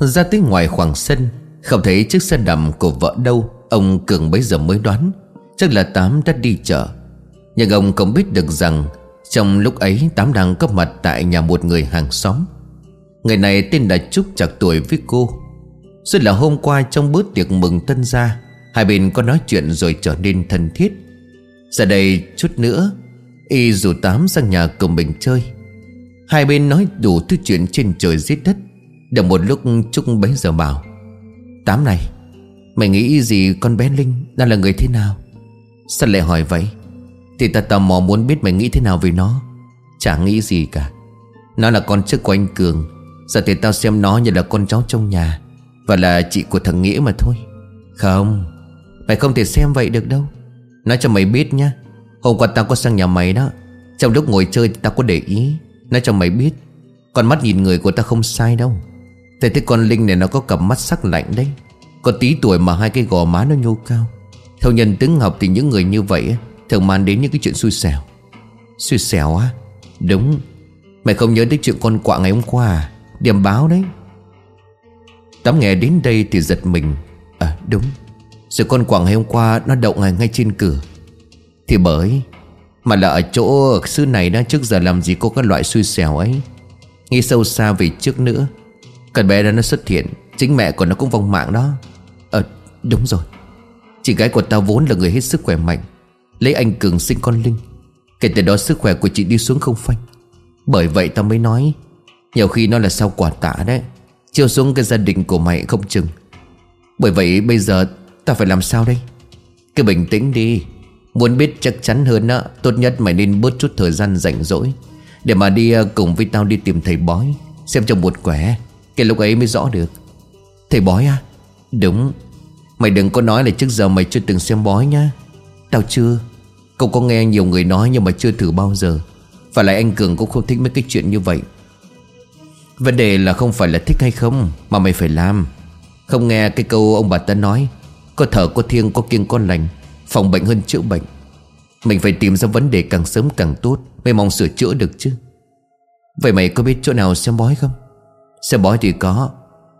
[SPEAKER 1] Ra tới ngoài khoảng sân, Không thấy chiếc xe đầm của vợ đâu. Ông Cường bấy giờ mới đoán, Chắc là Tám đã đi chợ. Nhưng ông không biết được rằng, Trong lúc ấy Tám đang có mặt tại nhà một người hàng xóm. Người này tên là Trúc chạc tuổi với cô. Rồi là hôm qua trong bữa tiệc mừng tân gia, Hai bên có nói chuyện rồi trở nên thân thiết. Giờ đây chút nữa, Y rủ Tám sang nhà cùng mình chơi. Hai bên nói đủ thứ chuyện trên trời dưới đất. Được một lúc Trúc bấy giờ bảo, Tám này, Mày nghĩ gì con bé Linh Đang là người thế nào? Sao lại hỏi vậy? Thì ta tò mò muốn biết mày nghĩ thế nào về nó. Chả nghĩ gì cả. Nó là con trước của anh Cường. Giờ thì tao xem nó như là con cháu trong nhà. Và là chị của thằng Nghĩa mà thôi. Không, Mày không thể xem vậy được đâu. Nói cho mày biết nhá. Hôm qua tao có sang nhà mày đó. Trong lúc ngồi chơi tao có để ý. Nói cho mày biết, Con mắt nhìn người của tao không sai đâu. Thầy thấy con Linh này nó có cặp mắt sắc lạnh đấy. Có tí tuổi mà hai cái gò má nó nhô cao. Theo nhân tướng học thì những người như vậy Thường mang đến những cái chuyện xui xẻo. Xui xẻo á? Đúng. Mày không nhớ đến chuyện con quạ ngày hôm qua à? Điểm báo đấy tám nghe đến đây thì giật mình. À đúng. Rồi con quảng ngày hôm qua nó đậu ngay, ngay trên cửa. Thì bởi Mà là ở chỗ ở này đang Trước giờ làm gì có cái loại xui xẻo ấy. Nghĩ sâu xa về trước nữa Cần bé đó nó xuất hiện. Chính mẹ của nó cũng vong mạng đó. Ờ đúng rồi. Chị gái của tao vốn là người hết sức khỏe mạnh Lấy anh Cường sinh con Linh. Kể từ đó sức khỏe của chị đi xuống không phanh. Bởi vậy tao mới nói Nhiều khi nó là sao quả tạ đấy. Chiêu xuống cái gia đình của mày không chừng. Bởi vậy bây giờ ta phải làm sao đây? Cứ bình tĩnh đi. Muốn biết chắc chắn hơn á, Tốt nhất mày nên bớt chút thời gian rảnh rỗi. Để mà đi à, cùng với tao đi tìm thầy bói, Xem cho một quẻ, Cái lúc ấy mới rõ được. Thầy bói à? Đúng. Mày đừng có nói là trước giờ mày chưa từng xem bói nhá. Tao chưa. Cậu có nghe nhiều người nói nhưng mà chưa thử bao giờ. Phải lại anh Cường cũng không thích mấy cái chuyện như vậy. Vấn đề là không phải là thích hay không, Mà mày phải làm. Không nghe cái câu ông bà ta nói, Có thở có thiêng có kiêng có lành, Phòng bệnh hơn chữa bệnh. Mình phải tìm ra vấn đề càng sớm càng tốt, Mới mong sửa chữa được chứ. Vậy mày có biết chỗ nào xem bói không? Xem bói thì có,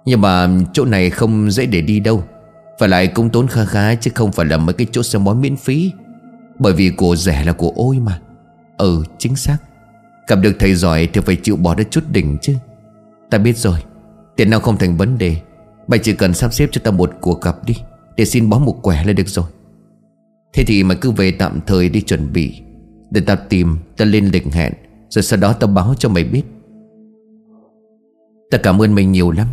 [SPEAKER 1] nhưng mà chỗ này không dễ để đi đâu. Và lại cũng tốn khá khá Chứ không phải là mấy cái chỗ xem bói miễn phí. Bởi vì của rẻ là của ôi mà. Ừ chính xác. Gặp được thầy giỏi thì phải chịu bỏ ra chút đỉnh chứ. Ta biết rồi, Tiền nào không thành vấn đề, Mày chỉ cần sắp xếp cho ta một cuộc gặp đi, Để xin bó một quẻ là được rồi. Thế thì mày cứ về tạm thời đi chuẩn bị, Để ta tìm Ta lên lịch hẹn, Rồi sau đó ta báo cho mày biết. Ta cảm ơn mày nhiều lắm,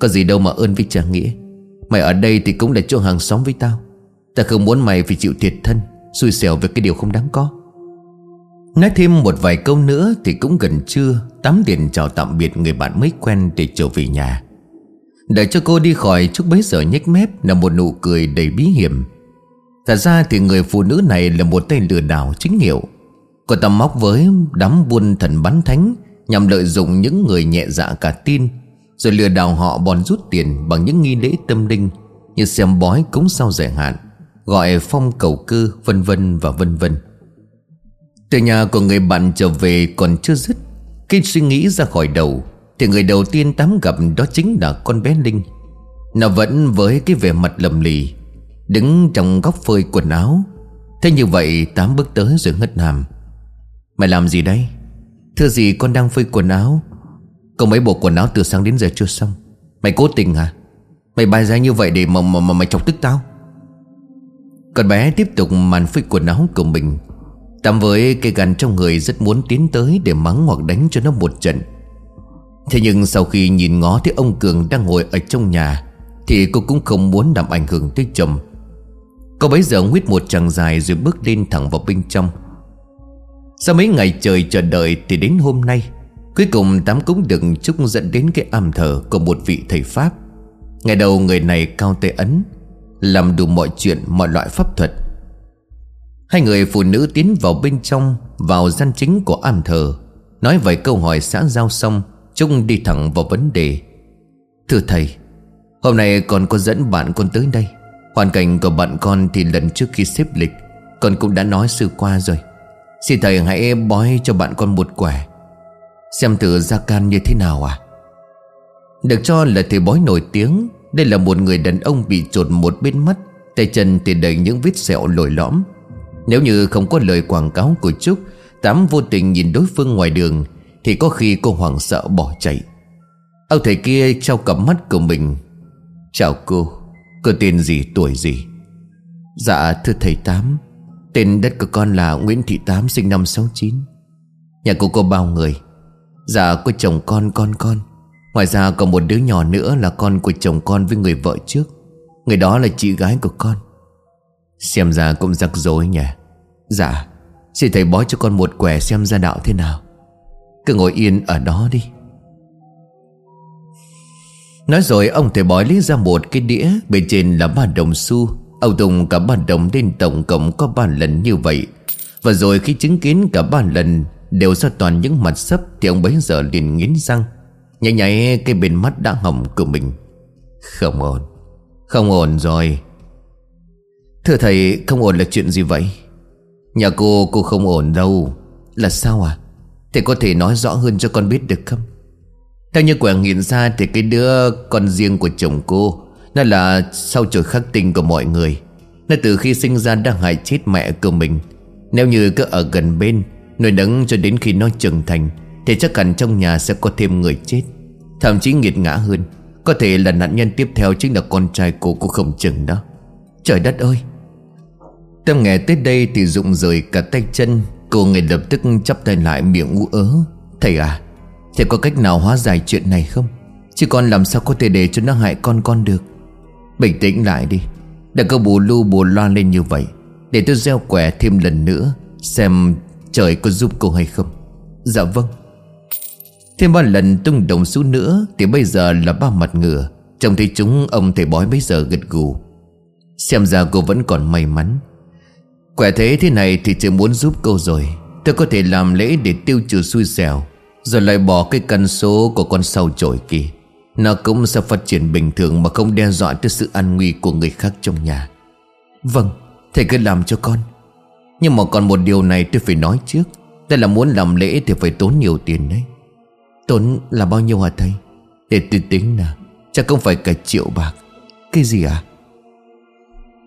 [SPEAKER 1] có gì đâu mà ơn với trả nghĩa. Mày ở đây thì cũng là chỗ hàng xóm với tao, Ta không muốn mày phải chịu thiệt thân, Xui xẻo về cái điều không đáng có. Nói thêm một vài câu nữa thì cũng gần trưa Tám điện chào tạm biệt người bạn mới quen để trở về nhà. Đợi cho cô đi khỏi Trúc bấy giờ nhếch mép là một nụ cười đầy bí hiểm. Thật ra thì người phụ nữ này là một tên lừa đảo chính hiệu. Cô ta móc với đám buôn thần bắn thánh, Nhằm lợi dụng những người nhẹ dạ cả tin, Rồi lừa đảo họ bòn rút tiền bằng những nghi lễ tâm linh Như xem bói cúng sao giải hạn, Gọi phong cầu cư vân vân và vân vân. Từ nhà của người bạn trở về còn chưa dứt Khi suy nghĩ ra khỏi đầu Thì người đầu tiên Tám gặp đó chính là con bé Linh. Nó vẫn với cái vẻ mặt lầm lì Đứng trong góc phơi quần áo. Thế như vậy Tám bước tới rồi ngất hàm Mày làm gì đây? Thưa gì con đang phơi quần áo? Có mấy bộ quần áo từ sáng đến giờ chưa xong. Mày cố tình hả? Mày bài ra như vậy để mà, mà, mà mày chọc tức tao? Con bé tiếp tục màn phơi quần áo của mình. Tạm với cây gắn trong người rất muốn tiến tới Để mắng hoặc đánh cho nó một trận. Thế nhưng sau khi nhìn ngó thấy ông Cường đang ngồi ở trong nhà, Thì cô cũng không muốn làm ảnh hưởng tới chồng. Cô bấy giờ nguyết một chàng dài rồi bước lên thẳng vào bên trong. Sau mấy ngày trời chờ đợi thì đến hôm nay, Cuối cùng Tám cũng được chúc dẫn đến cái am thờ của một vị thầy Pháp. Ngày đầu người này cao tê ấn, Làm đủ mọi chuyện, mọi loại pháp thuật. Hai người phụ nữ tiến vào bên trong, Vào gian chính của am thờ. Nói vài câu hỏi xã giao xong, Trung đi thẳng vào vấn đề. Thưa thầy, Hôm nay con có dẫn bạn con tới đây. Hoàn cảnh của bạn con thì lần trước khi xếp lịch, Con cũng đã nói sư qua rồi. Xin thầy hãy bói cho bạn con một quẻ. Xem thử gia can như thế nào à Được cho là thầy bói nổi tiếng. Đây là một người đàn ông bị trột một bên mắt, Tay chân thì đầy những vết sẹo lồi lõm. Nếu như không có lời quảng cáo của Trúc, Tám vô tình nhìn đối phương ngoài đường, Thì có khi cô hoảng sợ bỏ chạy. Ông thầy kia trao cặp mắt của mình. Chào cô Cô tên gì, tuổi gì? Dạ thưa thầy Tám, Tên đất của con là Nguyễn Thị Tám, sinh năm 69 Nhà cô có bao người? Dạ có chồng con con con. Ngoài ra còn một đứa nhỏ nữa là con của chồng con với người vợ trước. Người đó là chị gái của con. Xem ra cũng rắc rối nhỉ. Dạ Xin thầy bói cho con một quẻ xem ra đạo thế nào. Cứ ngồi yên ở đó đi. Nói rồi, ông thầy bói lấy ra một cái đĩa, Bên trên là ba đồng xu. Ông Tùng cả ba đồng lên tổng cộng có ba lần như vậy. Và rồi khi chứng kiến cả ba lần, Đều ra toàn những mặt sấp, Thì ông bấy giờ liền nghiến răng. Nhảy nhảy, cái bên mắt đã hỏng của mình. Không ổn. Không ổn rồi. Thưa thầy, không ổn là chuyện gì vậy? Nhà cô cô không ổn đâu. Là sao à? Thầy có thể nói rõ hơn cho con biết được không? Theo như quảng hiện ra thì cái đứa con riêng của chồng cô, Nó là sau trời khắc tinh của mọi người. Nó từ khi sinh ra đã hại chết mẹ của mình. Nếu như cứ ở gần bên, Nuôi nấng cho đến khi nó trưởng thành, Thì chắc hẳn trong nhà sẽ có thêm người chết. Thậm chí nghiệt ngã hơn. Có thể là nạn nhân tiếp theo chính là con trai của cô không chừng đó. Trời đất ơi! Tâm nghe tới đây thì rụng rời cả tay chân. Cô ngay lập tức chắp tay lại miệng u ớ. Thầy à Thầy có cách nào hóa giải chuyện này không? Chứ con làm sao có thể để cho nó hại con con được? Bình tĩnh lại đi. Đừng có bù lu bù loa lên như vậy, Để tôi gieo quẻ thêm lần nữa, Xem trời có giúp cô hay không. Dạ vâng. Thêm ba lần tung đồng xuống nữa, Thì bây giờ là ba mặt ngựa. Trông thấy chúng, ông thầy bói bây giờ gật gù. Xem ra cô vẫn còn may mắn. Quẻ thế thế này thì tôi muốn giúp cô rồi. Tôi có thể làm lễ để tiêu trừ xui xẻo, rồi lại bỏ cái căn số của con sâu trổi kia. Nó cũng sẽ phát triển bình thường Mà không đe dọa tới sự an nguy của người khác trong nhà. Vâng Thầy cứ làm cho con. Nhưng mà còn một điều này tôi phải nói trước. Đây là muốn làm lễ thì phải tốn nhiều tiền đấy. Tốn là bao nhiêu hả thầy? Để tôi tính nào Chắc không phải cả triệu bạc. Cái gì à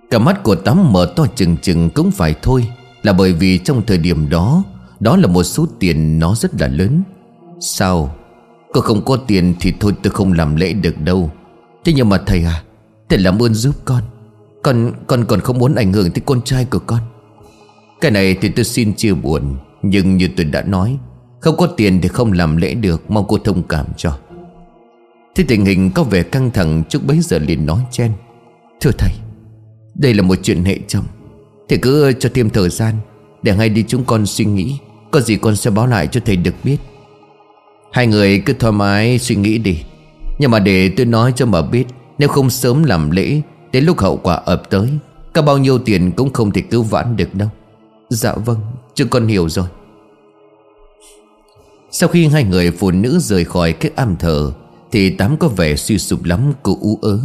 [SPEAKER 1] Cả mắt của Tám mở to chừng chừng cũng phải thôi. Là bởi vì trong thời điểm đó Đó là một số tiền nó rất là lớn. Sao? Cô không có tiền thì thôi tôi không làm lễ được đâu. Thế nhưng mà thầy à Thầy làm ơn giúp con. Con con còn không muốn ảnh hưởng tới con trai của con. Cái này thì tôi xin chia buồn, Nhưng như tôi đã nói, Không có tiền thì không làm lễ được, Mong cô thông cảm cho. Thế tình hình có vẻ căng thẳng Trước bấy giờ liền nói chen. Thưa thầy đây là một chuyện hệ chồng. Thầy cứ cho thêm thời gian, Để ngay đi chúng con suy nghĩ, Có gì con sẽ báo lại cho thầy được biết. Hai người cứ thoải mái suy nghĩ đi. Nhưng mà để tôi nói cho mà biết, Nếu không sớm làm lễ, Đến lúc hậu quả ập tới, Có bao nhiêu tiền cũng không thể cứu vãn được đâu. Dạ vâng Chứ con hiểu rồi. Sau khi hai người phụ nữ rời khỏi cái am thờ, Thì Tám có vẻ suy sụp lắm Cô ú ớ.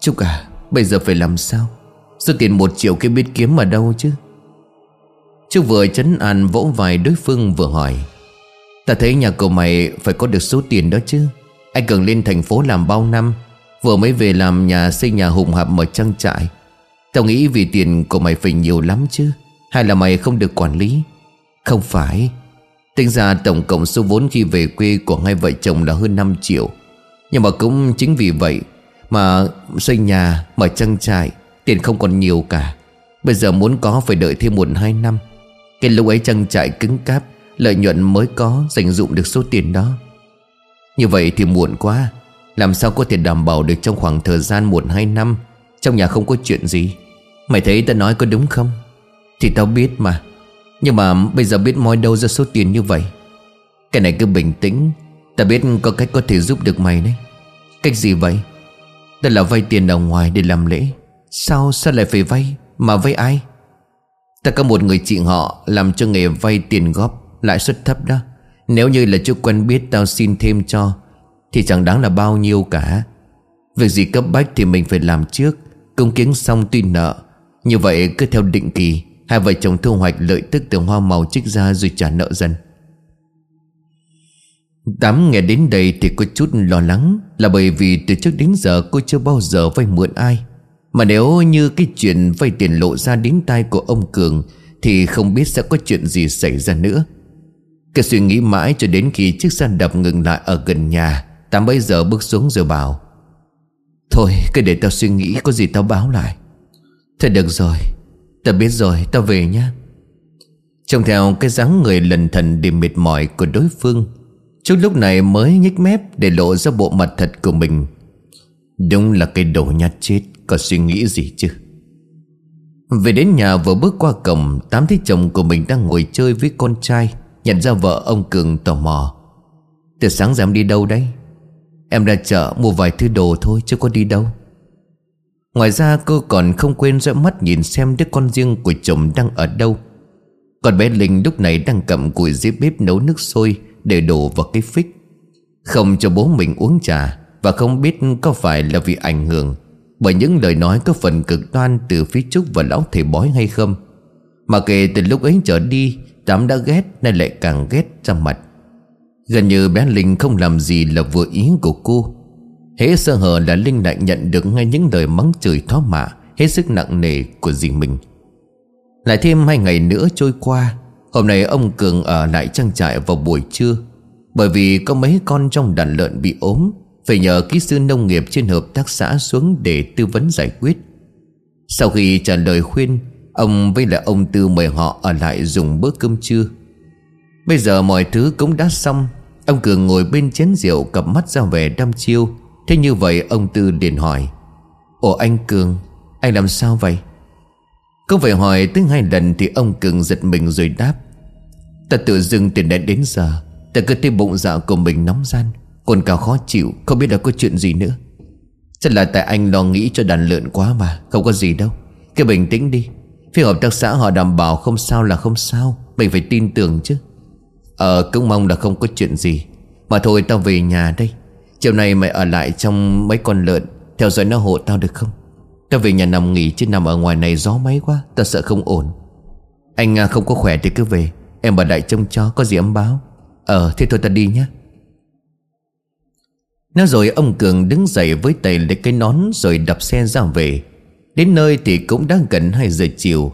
[SPEAKER 1] Trúc à Bây giờ phải làm sao? Số tiền một triệu kia biết kiếm ở đâu chứ? Trúc vừa chấn an vỗ vài đối phương vừa hỏi. Ta thấy nhà cậu mày phải có được số tiền đó chứ? Anh cần lên thành phố làm bao năm, Vừa mới về làm nhà xây nhà hùng hạp mở trang trại. Tao nghĩ vì tiền của mày phải nhiều lắm chứ, Hay là mày không được quản lý? Không phải. Tính ra tổng cộng số vốn khi về quê của hai vợ chồng là hơn 5 triệu. Nhưng mà cũng chính vì vậy mà xây nhà, mở trang trại Tiền không còn nhiều cả. Bây giờ muốn có phải đợi thêm một hai năm. Cái lúc ấy trang trại cứng cáp Lợi nhuận mới có dành dụng được số tiền đó. Như vậy thì muộn quá. Làm sao có thể đảm bảo được trong khoảng thời gian một hai năm Trong nhà không có chuyện gì? Mày thấy ta nói có đúng không? Thì tao biết mà. Nhưng mà bây giờ biết moi đâu ra số tiền như vậy? Cái này cứ bình tĩnh. Ta biết có cách có thể giúp được mày đấy. Cách gì vậy? Ta là vay tiền ở ngoài để làm lễ. Sao sao lại phải vay? Mà vay ai? Ta có một người chị họ Làm cho nghề vay tiền góp, Lãi suất thấp đó. Nếu như là chú quen biết, tao xin thêm cho. Thì chẳng đáng là bao nhiêu cả. Việc gì cấp bách thì mình phải làm trước. Công kiến xong tuy nợ. Như vậy cứ theo định kỳ. Hai vợ chồng thu hoạch lợi tức từ hoa màu trích ra rồi trả nợ dần. Tám nghe đến đây thì có chút lo lắng Là bởi vì từ trước đến giờ cô chưa bao giờ vay mượn ai. Mà nếu như cái chuyện vay tiền lộ ra đến tai của ông Cường Thì không biết sẽ có chuyện gì xảy ra nữa. Cái suy nghĩ mãi cho đến khi chiếc xe đập ngừng lại ở gần nhà, Tám bây giờ bước xuống rồi bảo, Thôi, cứ để tao suy nghĩ có gì tao báo lại. Thôi được rồi, Tao biết rồi, tao về nha Trông theo cái dáng người lần thần đi mệt mỏi của đối phương Chút lúc này mới nhếch mép để lộ ra bộ mặt thật của mình. Đúng là cái đồ nhát chết, Có suy nghĩ gì chứ? Về đến nhà vừa bước qua cổng, Tám thấy chồng của mình đang ngồi chơi với con trai, Nhận ra vợ ông Cường tò mò. Từ sáng giờ em đi đâu đấy? Em ra chợ mua vài thứ đồ thôi, chứ có đi đâu. Ngoài ra cô còn không quên dõi mắt nhìn xem đứa con riêng của chồng đang ở đâu. Còn bé Linh lúc này đang cầm củi dưới bếp nấu nước sôi để đổ vào cái phích. Không cho bố mình uống trà Và không biết có phải là vì ảnh hưởng, Bởi những lời nói có phần cực đoan từ phía Trúc và lão thầy bói hay không. Mà kể từ lúc ấy trở đi, Tám đã ghét nay lại càng ghét ra mặt. Gần như bé Linh không làm gì là vừa ý của cô. Hễ sơ hở là Linh lại nhận được ngay những lời mắng chửi thó mạ, Hết sức nặng nề của dì mình. Lại thêm hai ngày nữa trôi qua Hôm nay ông Cường ở lại trang trại vào buổi trưa, Bởi vì có mấy con trong đàn lợn bị ốm, Phải nhờ kỹ sư nông nghiệp trên hợp tác xã xuống để tư vấn giải quyết. Sau khi trả lời khuyên, Ông với lại ông Tư mời họ ở lại dùng bữa cơm trưa. Bây giờ mọi thứ cũng đã xong, Ông Cường ngồi bên chén rượu cặp mắt ra vẻ đăm chiêu. Thế như vậy, ông Tư liền hỏi Ồ anh Cường, Anh làm sao vậy? Không phải hỏi tới hai lần Thì ông Cường giật mình rồi đáp. Ta tự dưng từ nãy đến giờ, Ta cứ thấy bụng dạ của mình nóng gian, Còn cả khó chịu, Không biết là có chuyện gì nữa. Chắc là tại anh lo nghĩ cho đàn lợn quá mà, Không có gì đâu. Cứ bình tĩnh đi. Phía hợp tác xã họ đảm bảo không sao là không sao, Mình phải tin tưởng chứ. Ờ cũng mong là không có chuyện gì. Mà thôi, tao về nhà đây. Chiều nay mày ở lại trong mấy con lợn, Theo dõi nó hộ tao được không? Ta về nhà nằm nghỉ chứ nằm ở ngoài này gió máy quá, ta sợ không ổn. Anh à, không có khỏe thì cứ về. Em bà Đại trông cho có gì ấm báo. Ờ thế thôi ta đi nhé. Nói rồi ông Cường đứng dậy với tay lấy cái nón Rồi đập xe ra về. Đến nơi thì cũng đã gần 2 giờ chiều.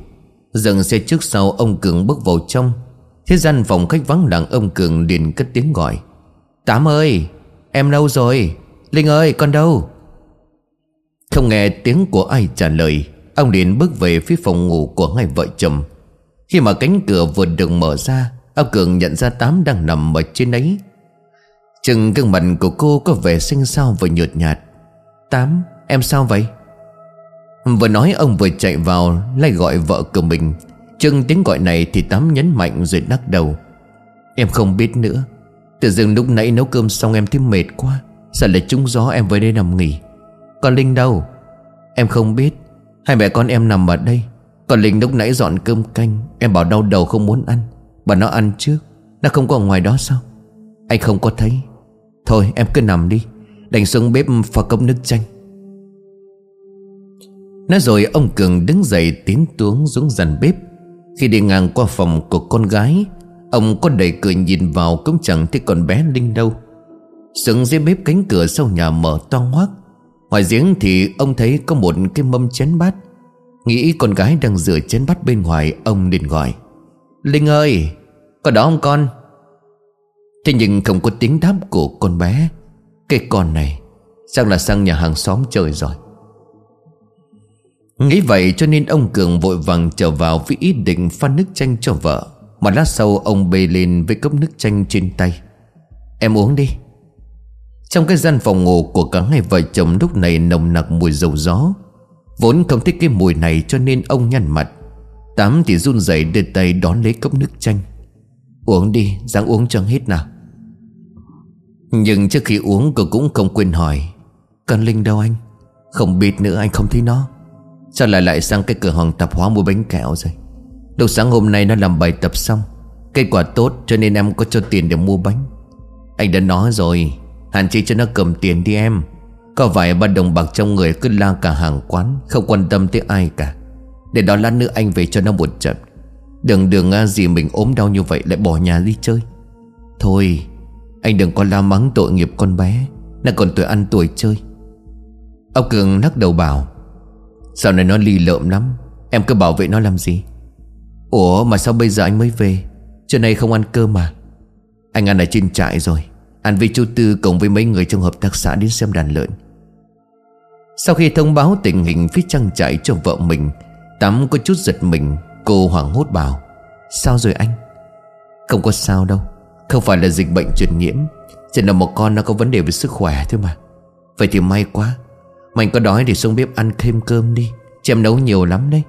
[SPEAKER 1] Dừng xe trước sau, ông Cường bước vào trong. Thế gian phòng khách vắng lặng, ông Cường liền cất tiếng gọi. Tám ơi, Em đâu rồi. Linh ơi, con đâu? Không nghe tiếng của ai trả lời, Ông liền bước về phía phòng ngủ của hai vợ chồng. Khi mà cánh cửa vừa được mở ra, Ông Cường nhận ra Tám đang nằm ở trên ấy. Chừng gương mặt của cô có vẻ xinh xao và nhợt nhạt. Tám, em sao vậy? Vừa nói, ông vừa chạy vào, Lại gọi vợ của mình. Chừng tiếng gọi này thì Tám nhấn mạnh rồi lắc đầu. Em không biết nữa. Tự dưng lúc nãy nấu cơm xong em thấy mệt quá. Sợ lại trúng gió em về đây nằm nghỉ? Còn Linh đâu? Em không biết. Hai mẹ con em nằm ở đây. Còn Linh lúc nãy dọn cơm canh. Em bảo đau đầu không muốn ăn. Bà nó ăn trước. Nó không có ở ngoài đó sao? Anh không có thấy. Thôi, em cứ nằm đi. Đành xuống bếp pha cốc nước chanh. Nói rồi ông Cường đứng dậy tiến tuống xuống dàn bếp. Khi đi ngang qua phòng của con gái, Ông có đẩy cười nhìn vào cũng chẳng thấy con bé Linh đâu. Sướng dưới bếp cánh cửa sau nhà mở toang hoác. Ngoài giếng thì ông thấy có một cái mâm chén bát. Nghĩ con gái đang rửa chén bát bên ngoài, Ông liền gọi. Linh ơi, Có đó không con? Thế nhưng không có tiếng đáp của con bé. Cái con này Chắc là sang nhà hàng xóm chơi rồi? Nghĩ vậy cho nên ông Cường vội vàng trở vào với ý định pha nước chanh cho vợ. Mà lát sau ông bê lên với cốc nước chanh trên tay. Em uống đi. Trong cái gian phòng ngủ của cả hai vợ chồng lúc này nồng nặc mùi dầu gió. Vốn không thích cái mùi này cho nên ông nhăn mặt. Tám thì run rẩy đưa tay đón lấy cốc nước chanh. Uống đi, dáng uống chẳng hết nào. Nhưng trước khi uống cô cũng không quên hỏi. Con Linh đâu anh? Không biết nữa anh không thấy nó. Sao lại lại sang cái cửa hàng tạp hóa mua bánh kẹo rồi? Đầu sáng hôm nay nó làm bài tập xong. Kết quả tốt cho nên em có cho tiền để mua bánh. Anh đã nói rồi. Hạn chế cho nó cầm tiền đi em. Có vài ba đồng bạc trong người cứ la cả hàng quán, Không quan tâm tới ai cả. Để đó lát nữa anh về cho nó một trận. Đừng đừng gì à, mình ốm đau như vậy Lại bỏ nhà đi chơi. Thôi, anh đừng có la mắng tội nghiệp con bé, Nó còn tuổi ăn tuổi chơi. Ông Cường lắc đầu bảo Sau này nó ly lợm lắm, Em cứ bảo vệ nó làm gì? Ủa, mà sao bây giờ anh mới về? Trưa nay không ăn cơm mà. Anh ăn ở trên trại rồi. Hàn Vi chú Tư cùng với mấy người trong hợp tác xã đến xem đàn lợn. Sau khi thông báo tình hình phía trang trại cho vợ mình Tắm có chút giật mình, Cô hoảng hốt bảo, Sao rồi anh? Không có sao đâu, Không phải là dịch bệnh truyền nhiễm, Chỉ là một con nó có vấn đề về sức khỏe thôi mà. Vậy thì may quá Mình có đói thì xuống bếp ăn thêm cơm đi, Chị em nấu nhiều lắm đấy.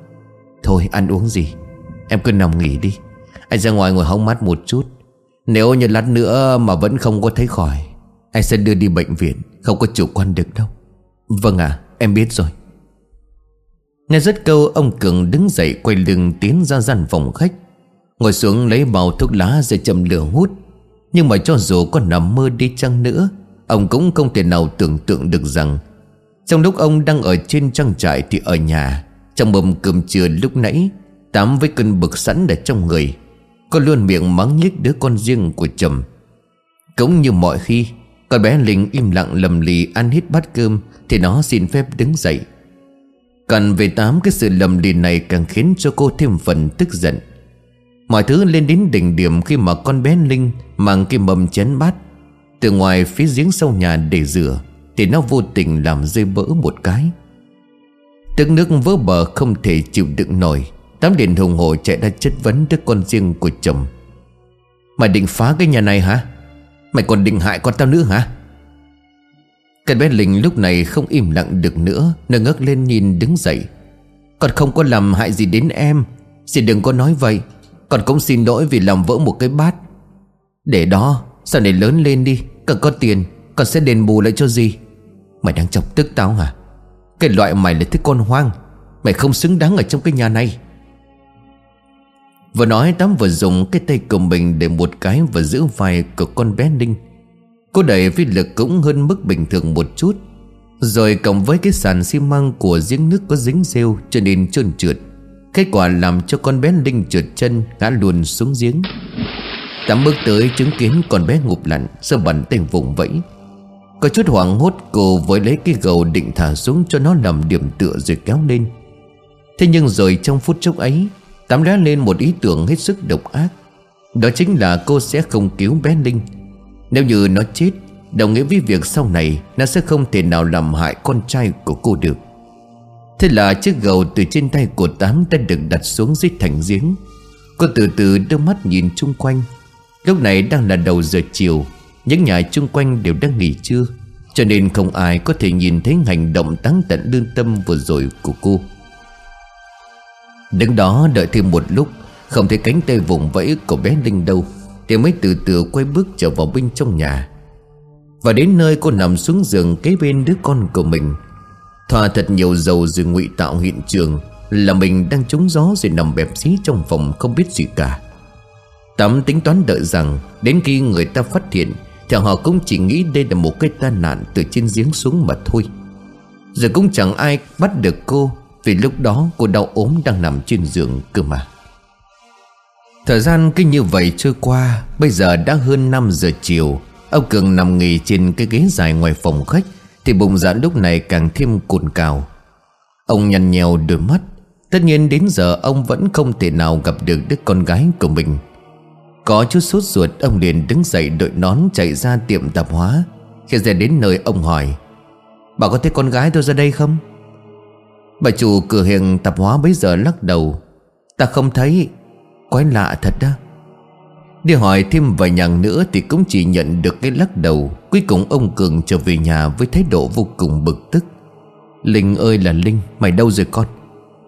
[SPEAKER 1] Thôi, ăn uống gì, Em cứ nằm nghỉ đi, Anh ra ngoài ngồi hóng mát một chút. Nếu như lát nữa mà vẫn không có thấy khỏi, Anh sẽ đưa đi bệnh viện, Không có chủ quan được đâu. Vâng à em biết rồi. Nghe rất câu, ông Cường đứng dậy, quay lưng tiến ra gian phòng khách. Ngồi xuống lấy bao thuốc lá rồi chậm lửa hút. Nhưng mà cho dù có nằm mơ đi chăng nữa, Ông cũng không thể nào tưởng tượng được rằng Trong lúc ông đang ở trên trang trại thì ở nhà, Trong mâm cơm trưa lúc nãy, Tám với cơn bực sẵn ở trong người cô luôn miệng mắng nhích đứa con riêng của chồng. Cũng như mọi khi, Con bé Linh im lặng lầm lì ăn hết bát cơm Thì nó xin phép đứng dậy. Cần về tám, cái sự lầm lì này càng khiến cho cô thêm phần tức giận. Mọi thứ lên đến đỉnh điểm khi mà con bé Linh mang cái mầm chén bát Từ ngoài phía giếng sau nhà để rửa Thì nó vô tình làm rơi vỡ một cái. Tức nước vỡ bờ không thể chịu đựng nổi. Tám điện hùng hồ chạy ra chất vấn đứa con riêng của chồng. Mày định phá cái nhà này hả? Mày còn định hại con tao nữa hả? Cái bé Linh lúc này không im lặng được nữa Nó ngước lên nhìn đứng dậy. Con không có làm hại gì đến em, Xin đừng có nói vậy. Con cũng xin lỗi vì làm vỡ một cái bát. Để đó Sao để lớn lên đi, Cần có tiền, Con sẽ đền bù lại cho gì? Mày đang chọc tức tao hả? Cái loại mày là thích con hoang, Mày không xứng đáng ở trong cái nhà này. Vừa nói Tám vừa dùng cái tay của mình Để một cái và giữ vai của con bé Ninh. Cô đẩy với lực cũng hơn mức bình thường một chút. Rồi cộng với cái sàn xi măng của giếng nước có dính rêu Cho nên trơn trượt. Kết quả làm cho con bé Linh trượt chân, Ngã luôn xuống giếng. Tám bước tới chứng kiến con bé ngụp lặn, Sơ bắn tay vùng vẫy. Có chút hoảng hốt, cô với lấy cái gầu định thả xuống cho nó làm điểm tựa rồi kéo lên. Thế nhưng rồi trong phút chốc ấy Tám lóe lên một ý tưởng hết sức độc ác. Đó chính là cô sẽ không cứu bé Linh. Nếu như nó chết, Đồng nghĩa với việc sau này Nó sẽ không thể nào làm hại con trai của cô được. Thế là chiếc gầu từ trên tay của Tám đã được đặt xuống dưới thành giếng. Cô từ từ đưa mắt nhìn chung quanh. Lúc này đang là đầu giờ chiều, Những nhà chung quanh đều đang nghỉ trưa, Cho nên không ai có thể nhìn thấy hành động táng tận lương tâm vừa rồi của cô. Đứng đó đợi thêm một lúc, Không thấy cánh tay vùng vẫy của bé Linh đâu. Thì mới từ từ quay bước trở vào bên trong nhà. Và đến nơi cô nằm xuống giường kế bên đứa con của mình. Thoa thật nhiều dầu rồi ngụy tạo hiện trường, Là mình đang trúng gió rồi nằm bẹp xí trong phòng không biết gì cả. Tắm tính toán đợi rằng, Đến khi người ta phát hiện, Thì họ cũng chỉ nghĩ đây là một cái tai nạn Từ trên giếng xuống mà thôi. Rồi cũng chẳng ai bắt được cô vì lúc đó cô đau ốm đang nằm trên giường cơ mà. Thời gian cứ như vậy trôi qua, Bây giờ đã hơn 5 giờ chiều. Ông Cường nằm nghỉ trên cái ghế dài ngoài phòng khách, Thì bụng dạ lúc này càng thêm cồn cào. Ông nhăn nhèo đôi mắt. Tất nhiên đến giờ ông vẫn không thể nào gặp được đứa con gái của mình. Có chút sốt ruột, ông liền đứng dậy đội nón chạy ra tiệm tạp hóa. Khi ra đến nơi, ông hỏi, Bà có thấy con gái tôi ra đây không? Bà chủ cửa hàng tạp hóa bấy giờ lắc đầu. Ta không thấy. Quái lạ thật đó. Đi hỏi thêm vài nhàng nữa Thì cũng chỉ nhận được cái lắc đầu. Cuối cùng ông Cường trở về nhà Với thái độ vô cùng bực tức. Linh ơi là Linh, Mày đâu rồi con?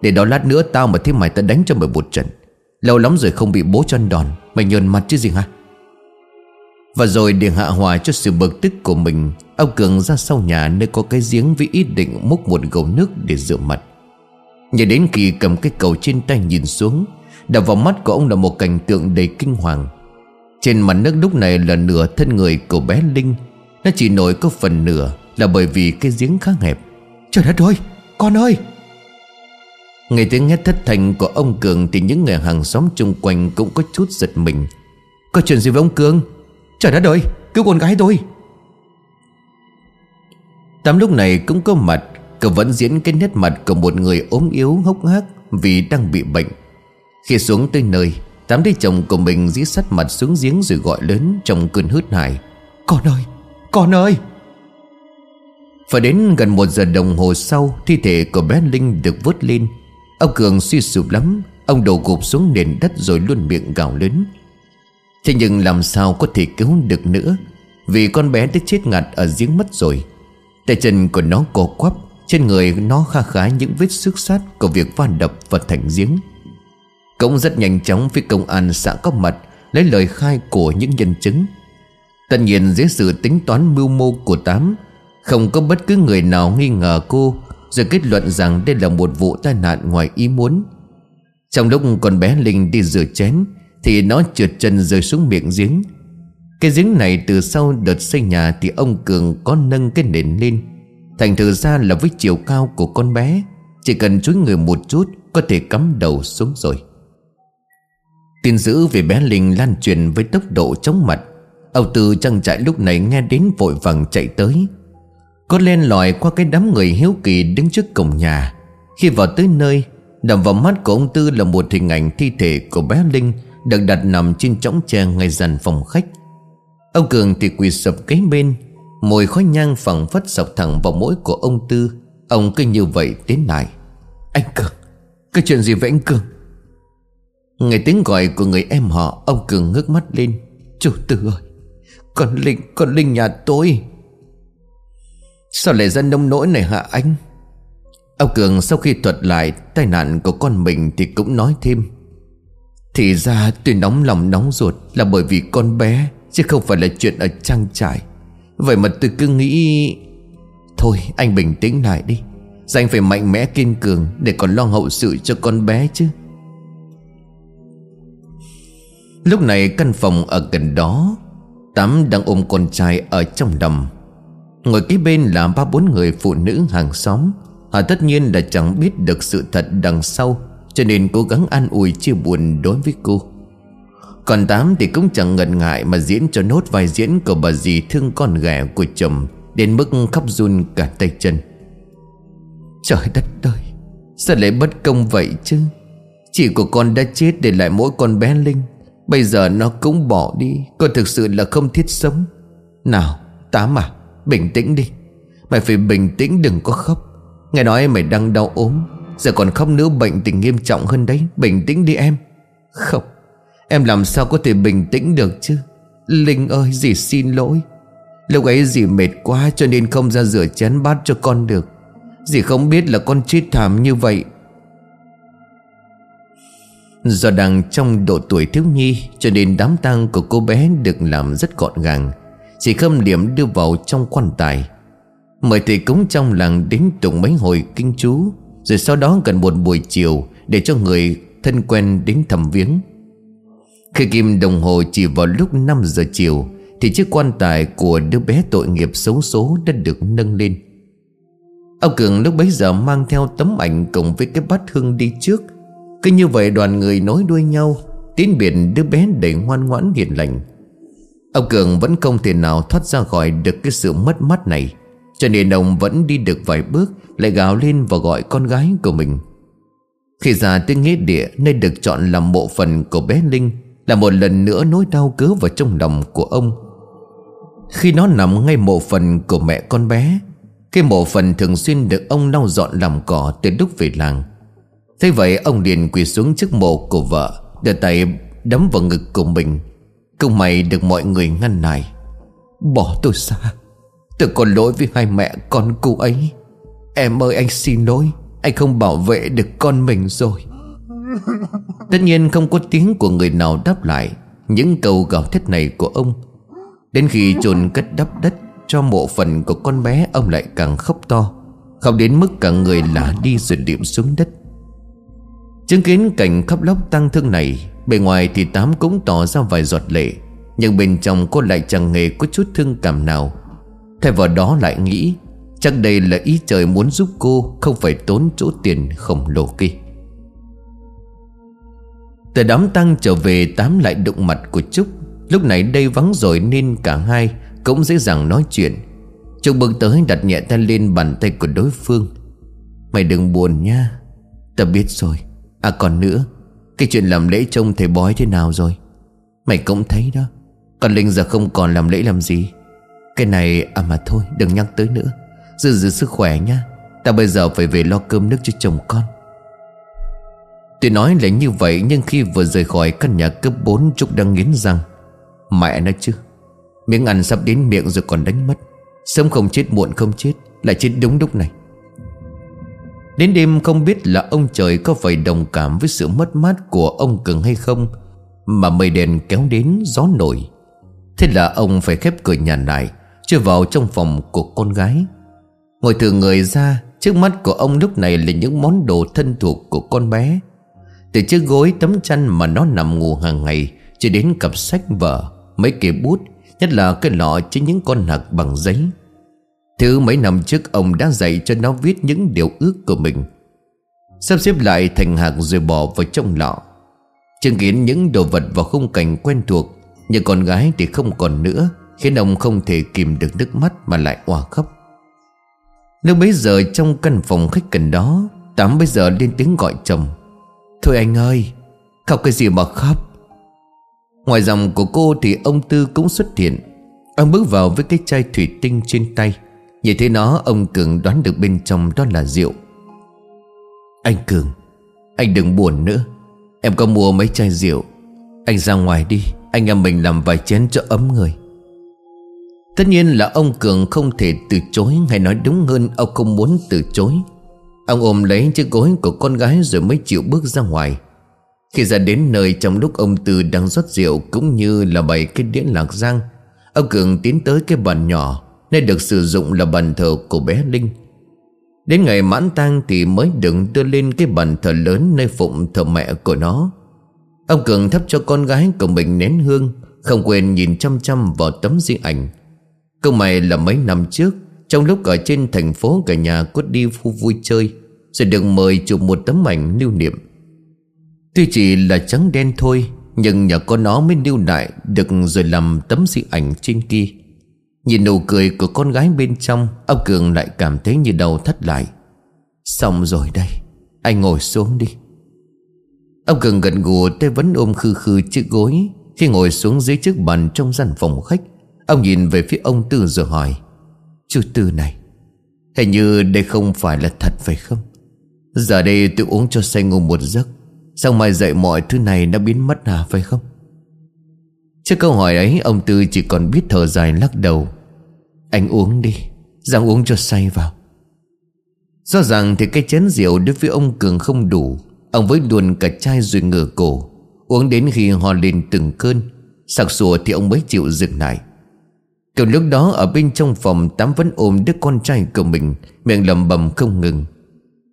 [SPEAKER 1] Để đó lát nữa tao mà thấy mày ta đánh cho mày một trận. Lâu lắm rồi không bị bố chân đòn. Mày nhờn mặt chứ gì hả? Và rồi để hạ hòa cho sự bực tức của mình Ông Cường ra sau nhà nơi có cái giếng Với ý định múc một gầu nước để rửa mặt. Nhờ đến khi cầm cái cầu trên tay nhìn xuống, Đập vào mắt của ông là một cảnh tượng đầy kinh hoàng. Trên mặt nước lúc này là nửa thân người của bé Linh, Nó chỉ nổi có phần nửa Là bởi vì cái giếng khá hẹp. Trời đất ơi, Con ơi! Nghe tiếng hét thất thành của ông Cường Thì những người hàng xóm chung quanh cũng có chút giật mình. Có chuyện gì với ông Cường? Trời đất ơi, cứu con gái tôi! Tám lúc này cũng có mặt, Cậu vẫn diễn cái nét mặt của một người ốm yếu hốc hác Vì đang bị bệnh. Khi xuống tới nơi, Tám thấy chồng của mình dí sắt mặt xuống giếng rồi gọi lớn trong cơn hớt hải, Con ơi Con ơi! Phải đến gần một giờ đồng hồ sau, Thi thể của bé Linh được vớt lên. Ông Cường suy sụp lắm, Ông đổ gục xuống nền đất rồi luôn miệng gào lớn. Thế nhưng làm sao có thể cứu được nữa? Vì con bé đã chết ngạt ở giếng mất rồi. Tay chân của nó cổ quắp, Trên người nó kha khá những vết xước sát Của việc va đập và thành giếng. Cũng rất nhanh chóng phía công an xã có mặt, Lấy lời khai của những nhân chứng. Tất nhiên, dưới sự tính toán mưu mô của Tám, Không có bất cứ người nào nghi ngờ cô, rồi kết luận rằng đây là một vụ tai nạn ngoài ý muốn. Trong lúc con bé Linh đi rửa chén, Thì nó trượt chân rơi xuống miệng giếng. Cái giếng này từ sau đợt xây nhà Thì ông Cường có nâng cái nền lên. Thành thử ra là với chiều cao của con bé, Chỉ cần chúi người một chút Có thể cắm đầu xuống rồi. Tin dữ về bé Linh lan truyền với tốc độ chóng mặt. Ông Tư trang trại lúc này nghe đến vội vàng chạy tới. Có len lỏi qua cái đám người hiếu kỳ đứng trước cổng nhà. Khi vào tới nơi, Đầm vào mắt của ông Tư là một hình ảnh thi thể của bé Linh Được đặt nằm trên chõng tre ngay dàn phòng khách. Ông Cường thì quỳ sập cái bên Mùi khói nhang phẳng phất sọc thẳng vào mũi của ông Tư. Ông cứ như vậy đến lại. Anh Cường Cái chuyện gì vậy anh Cường? Nghe tiếng gọi của người em họ Ông Cường ngước mắt lên. Chủ Tư ơi Con Linh, con Linh nhà tôi. Sao lại ra nông nỗi này hả anh? Ông Cường sau khi thuật lại tai nạn của con mình thì cũng nói thêm. Thì ra tôi nóng lòng nóng ruột là bởi vì con bé Chứ không phải là chuyện ở trang trại. Vậy mà tôi cứ nghĩ, Thôi, anh bình tĩnh lại đi. Dành phải mạnh mẽ kiên cường Để còn lo hậu sự cho con bé chứ. Lúc này căn phòng ở gần đó, Tám đang ôm con trai ở trong đầm. Ngồi kế bên là ba bốn người phụ nữ hàng xóm. Họ tất nhiên là chẳng biết được sự thật đằng sau, Cho nên cố gắng an ủi chia buồn đối với cô. Còn Tám thì cũng chẳng ngần ngại Mà diễn cho nốt vai diễn của bà dì thương con ghẻ của chồng, Đến mức khóc run cả tay chân. Trời đất ơi, Sao lại bất công vậy chứ? Chị của con đã chết để lại mỗi con bé Linh, Bây giờ nó cũng bỏ đi Con thực sự là không thiết sống. Nào, Tám à Bình tĩnh đi. Mày phải bình tĩnh, đừng có khóc. Nghe nói mày đang đau ốm, Giờ còn khóc nữa bệnh tình nghiêm trọng hơn đấy. Bình tĩnh đi em. Không. Em làm sao có thể bình tĩnh được chứ? Linh ơi, dì xin lỗi. Lúc ấy dì mệt quá cho nên không ra rửa chén bát cho con được. Dì không biết là con chết thảm như vậy. Do đang trong độ tuổi thiếu nhi, Cho nên đám tang của cô bé được làm rất gọn gàng. Chỉ khâm điểm đưa vào trong quan tài. Mời thầy cúng trong làng đến tụng mấy hồi kinh chú. Rồi sau đó gần một buổi chiều, Để cho người thân quen đến thăm viếng. Khi kim đồng hồ chỉ vào lúc 5 giờ chiều, Thì chiếc quan tài của đứa bé tội nghiệp xấu số đã được nâng lên. Ông Cường lúc bấy giờ mang theo tấm ảnh cùng với cái bát hương đi trước. Cứ như vậy đoàn người nối đuôi nhau Tiến biển đứa bé đầy ngoan ngoãn hiền lành. Ông Cường vẫn không thể nào thoát ra khỏi được cái sự mất mát này, Cho nên ông vẫn đi được vài bước, Lại gào lên và gọi con gái của mình. Khi ra tới nghĩa địa, Nơi được chọn làm bộ phận của bé Linh là một lần nữa nỗi đau cớ vào trong lòng của ông. Khi nó nằm ngay mộ phần của mẹ con bé, Cái mộ phần thường xuyên được ông lau dọn làm cỏ từ lúc về làng. Thế vậy, ông liền quỳ xuống trước mộ của vợ, Đưa tay đấm vào ngực của mình. Công mày được mọi người ngăn lại. Bỏ tôi ra, Tôi còn lỗi với hai mẹ con cô ấy. Em ơi, anh xin lỗi, Anh không bảo vệ được con mình rồi. Tất nhiên không có tiếng của người nào đáp lại. Những câu gào thét này của ông, Đến khi chôn cất đắp đất Cho mộ phần của con bé, Ông lại càng khóc to, Khóc đến mức cả người lả đi rồi điểm xuống đất. Chứng kiến cảnh khóc lóc tăng thương này, Bề ngoài thì Tám cũng tỏ ra vài giọt lệ, Nhưng bên trong cô lại chẳng hề có chút thương cảm nào. Thay vào đó lại nghĩ, Chắc đây là ý trời muốn giúp cô Không phải tốn chỗ tiền khổng lồ kia. Từ đám tăng trở về, Tám lại đụng mặt của Trúc. Lúc này đây vắng rồi nên cả hai Cũng dễ dàng nói chuyện. Trúc bước tới đặt nhẹ tay lên bàn tay của đối phương. Mày đừng buồn nha. Ta biết rồi. À còn nữa, Cái chuyện làm lễ trông thầy bói thế nào rồi? Mày cũng thấy đó. Còn Linh giờ không còn làm lễ làm gì. Cái này à mà thôi, đừng nhắc tới nữa. Giữ giữ sức khỏe nhá. Ta bây giờ phải về lo cơm nước cho chồng con. Tuy nói là như vậy, Nhưng khi vừa rời khỏi căn nhà cấp 4 Trúc đang nghiến răng. Mẹ nó chứ, Miếng ăn sắp đến miệng rồi còn đánh mất. Sớm không chết, muộn không chết, Lại chết đúng lúc này. Đến đêm không biết là ông trời có phải đồng cảm với sự mất mát của ông Cường hay không, Mà mây đèn kéo đến, gió nổi. Thế là ông phải khép cửa nhà lại chưa vào trong phòng của con gái. Ngồi từ người ra, Trước mắt của ông lúc này là những món đồ thân thuộc của con bé. Từ chiếc gối tấm chăn mà nó nằm ngủ hàng ngày, Cho đến cặp sách vở, Mấy cây bút, Nhất là cái lọ chứa những con hạt bằng giấy. Thứ mấy năm trước, ông đã dạy cho nó viết những điều ước của mình, Sắp xếp lại thành hạc rồi bỏ vào trong lọ. Chứng kiến những đồ vật và khung cảnh quen thuộc Như con gái thì không còn nữa, Khiến ông không thể kìm được nước mắt mà lại òa khóc. Lúc bấy giờ trong căn phòng khách gần đó, Tám bây giờ lên tiếng gọi chồng. Thôi anh ơi, Khóc cái gì mà khóc? Ngoài dòng của cô thì ông Tư cũng xuất hiện. Ông bước vào với cái chai thủy tinh trên tay. Nhìn thấy nó, ông Cường đoán được bên trong đó là rượu. Anh Cường, Anh đừng buồn nữa. Em có mua mấy chai rượu. Anh ra ngoài đi, Anh em mình làm vài chén cho ấm người. Tất nhiên là ông Cường không thể từ chối Hay nói đúng hơn ông không muốn từ chối. Ông ôm lấy chiếc gối của con gái rồi mới chịu bước ra ngoài. Khi ra đến nơi trong lúc ông Tư đang rót rượu Cũng như là bày cái đĩa lạc giang, Ông Cường tiến tới cái bàn nhỏ Nơi được sử dụng là bàn thờ của bé Linh. Đến ngày mãn tang thì mới đứng đưa lên cái bàn thờ lớn nơi phụng thờ mẹ của nó. Ông Cường thắp cho con gái của mình nén hương, Không quên nhìn chăm chăm vào tấm di ảnh. Câu mày là mấy năm trước, Trong lúc ở trên thành phố cả nhà có đi phu vui chơi rồi được mời chụp một tấm ảnh lưu niệm. Tuy chỉ là trắng đen thôi, Nhưng nhờ có nó mới lưu lại Được rồi làm tấm di ảnh trên kia. Nhìn nụ cười của con gái bên trong Ông Cường lại cảm thấy như đầu thắt lại. Xong rồi đây, Anh ngồi xuống đi. Ông Cường gần gù tay vẫn ôm khư khư chiếc gối. Khi ngồi xuống dưới chiếc bàn trong gian phòng khách, Ông nhìn về phía ông Tư rồi hỏi, Chú Tư này, Hình như đây không phải là thật phải không? Giờ đây tôi uống cho say ngủ một giấc. Xong mai dậy mọi thứ này nó biến mất à phải không? Trước câu hỏi ấy, ông Tư chỉ còn biết thở dài lắc đầu. Anh uống đi Giang uống cho say vào. Rõ ràng thì cái chén rượu đối với ông Cường không đủ. Ông với đuồn cả chai rồi ngửa cổ. Uống đến khi hò lên từng cơn. Sặc sùa thì ông mới chịu dừng lại. Kiểu lúc đó ở bên trong phòng, Tám vẫn ôm đứa con trai của mình. Miệng lầm bầm không ngừng.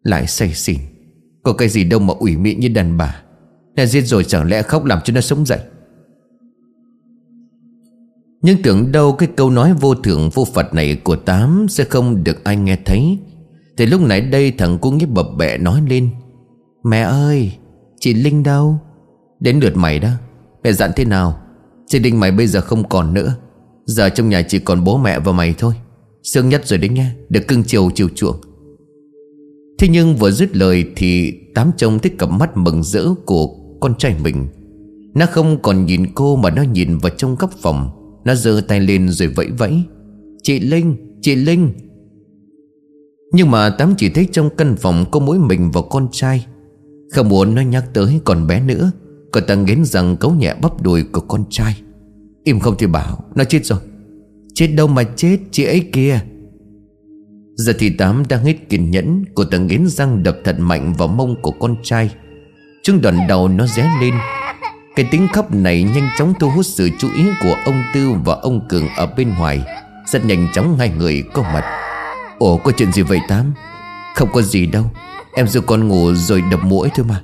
[SPEAKER 1] Lại say xỉn. Có cái gì đâu mà ủy mị như đàn bà. Đã giết rồi chẳng lẽ khóc làm cho nó sống dậy? Nhưng tưởng đâu cái câu nói vô thưởng vô phật này của Tám Sẽ không được ai nghe thấy. Thì lúc nãy đây thằng cũng nhíp bập bẹ nói lên. Mẹ ơi, Chị Linh đâu? Đến lượt mày đó. Mẹ dặn thế nào? Chị Linh mày bây giờ không còn nữa. Giờ trong nhà chỉ còn bố mẹ và mày thôi. Sương nhất rồi đấy nha Được cưng chiều chiều chuộng. Thế nhưng vừa dứt lời Thì Tám trông thấy cặp mắt mừng rỡ Của con trai mình. Nó không còn nhìn cô mà nó nhìn vào trong góc phòng. Nó giơ tay lên rồi vẫy vẫy. Chị Linh Chị Linh. Nhưng mà Tám chỉ thấy trong căn phòng Có mỗi mình và con trai. Không muốn nó nhắc tới còn bé nữa Còn ta nghiến rằng cấu nhẹ bắp đùi của con trai. Im không thì bảo, Nó chết rồi. Chết đâu mà chết, chị ấy kìa. Giờ thì Tám đang hết kiên nhẫn, Cô ta nghiến răng đập thật mạnh vào mông của con trai. Trương đoạn đầu nó ré lên. Cái tính khóc này nhanh chóng thu hút sự chú ý của ông Tư và ông Cường ở bên ngoài. Rất nhanh chóng hai người có mặt. Ủa, có chuyện gì vậy Tám? Không có gì đâu. Em giữ con ngủ rồi đập mũi thôi mà.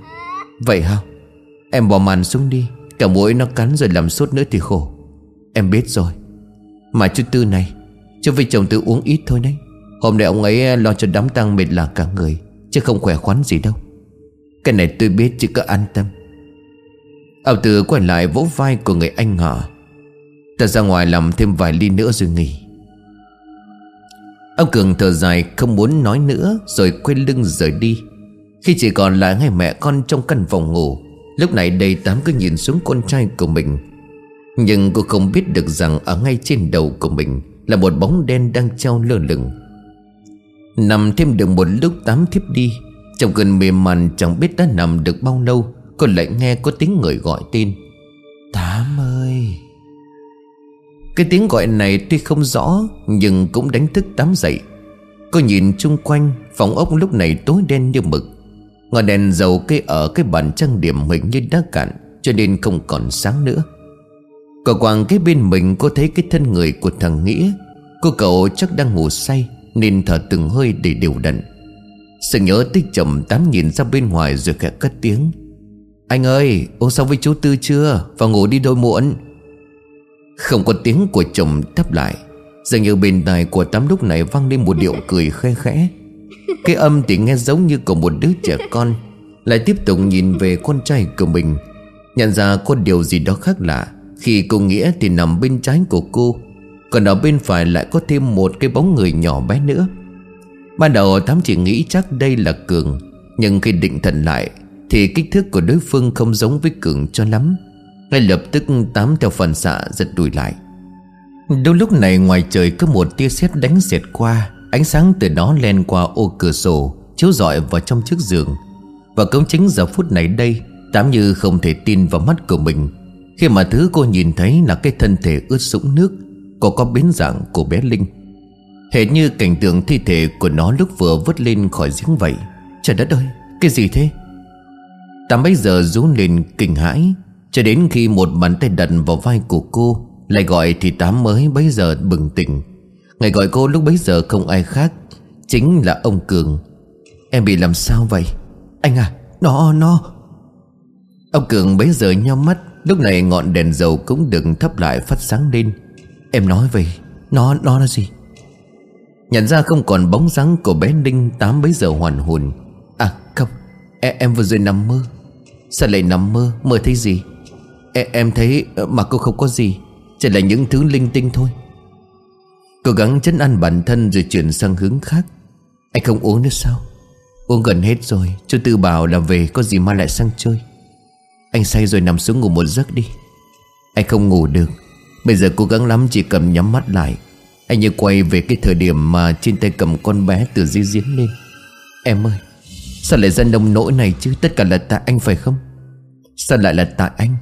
[SPEAKER 1] Vậy hả? Em bỏ màn xuống đi. Cả mũi nó cắn rồi làm sốt nữa thì khổ. Em biết rồi. Mà chú Tư này, Chú với chồng tự uống ít thôi đấy. Hôm nay ông ấy lo cho đám tang mệt là cả người, Chứ không khỏe khoắn gì đâu. Cái này tôi biết chứ có an tâm. Ông tử quay lại vỗ vai của người anh họ Ta ra ngoài làm thêm vài ly nữa rồi nghỉ. Ông Cường thở dài không muốn nói nữa Rồi quay lưng rời đi. Khi chỉ còn lại hai mẹ con trong căn phòng ngủ, Lúc này đầy tám cứ nhìn xuống con trai của mình. Nhưng cô không biết được rằng Ở ngay trên đầu của mình Là một bóng đen đang treo lơ lửng. Nằm thêm được một lúc tám thiếp đi, Trong cơn mềm màn chẳng biết đã nằm được bao lâu Cô lại nghe có tiếng người gọi tên. Tám ơi! Cái tiếng gọi này tuy không rõ, Nhưng cũng đánh thức tám dậy. Cô nhìn chung quanh, Phòng ốc lúc này tối đen như mực. Ngọn đèn dầu cây ở cái bàn trang điểm hình như đã cạn, Cho nên không còn sáng nữa. Cậu quàng cái bên mình cô thấy cái thân người của thằng Nghĩa. Cô cậu chắc đang ngủ say. Nên thở từng hơi để đều đặn. Sự nhớ tích chậm tám nhìn ra bên ngoài rồi khẽ cất tiếng. Anh ơi Ông sao với chú Tư chưa? Và ngủ đi đôi muộn. Không có tiếng của chồng đáp lại. Dường như bên tai của tám lúc này vang lên một điệu cười khẽ khẽ. Cái âm thì nghe giống như của một đứa trẻ con, Lại tiếp tục nhìn về con trai của mình. Nhận ra có điều gì đó khác lạ, khi cô Nghĩa thì nằm bên trái của cô còn ở bên phải lại có thêm một cái bóng người nhỏ bé nữa. Ban đầu Tám chỉ nghĩ chắc đây là Cường, Nhưng khi định thần lại Thì kích thước của đối phương không giống với Cường cho lắm. Ngay lập tức Tám theo phần xạ giật đùi lại. Đúng lúc này ngoài trời có một tia sét đánh xẹt qua, Ánh sáng từ đó len qua ô cửa sổ, Chiếu rọi vào trong chiếc giường. Và cũng chính giờ phút này đây, Tám như không thể tin vào mắt của mình. Khi mà thứ cô nhìn thấy là cái thân thể ướt sũng nước có có biến dạng của bé Linh. Hệt như cảnh tượng thi thể của nó lúc vừa vớt lên khỏi giếng vậy. Trời đất ơi, Cái gì thế? Tám bấy giờ rú lên kinh hãi, Cho đến khi một bàn tay đặt vào vai của cô, Lại gọi thì Tám mới bấy giờ bừng tỉnh. Ngày gọi cô lúc bấy giờ không ai khác, Chính là ông Cường. Em bị làm sao vậy? Anh à Nó nó. Ông Cường bấy giờ nhau mắt, Lúc này ngọn đèn dầu cũng đừng thấp lại phát sáng lên. Em nói về Nó, nó là gì? Nhận ra không còn bóng dáng của bé Ninh Tám bấy giờ hoàn hồn. À không em, em vừa rồi nằm mơ. Sao lại nằm mơ Mơ thấy gì? Em, em thấy ờ, mà cô không có gì Chỉ là những thứ linh tinh thôi. Cố gắng chấn an bản thân rồi chuyển sang hướng khác. Anh không uống nữa sao? Uống gần hết rồi Chú Tư bảo là về có gì mà lại sang chơi. Anh say rồi nằm xuống ngủ một giấc đi. Anh không ngủ được. Bây giờ cố gắng lắm, chỉ cầm nhắm mắt lại. Anh như quay về cái thời điểm mà trên tay cầm con bé từ dưới giếng lên. Em ơi, Sao lại ra nông nỗi này chứ? Tất cả là tại anh phải không? Sao lại là tại anh?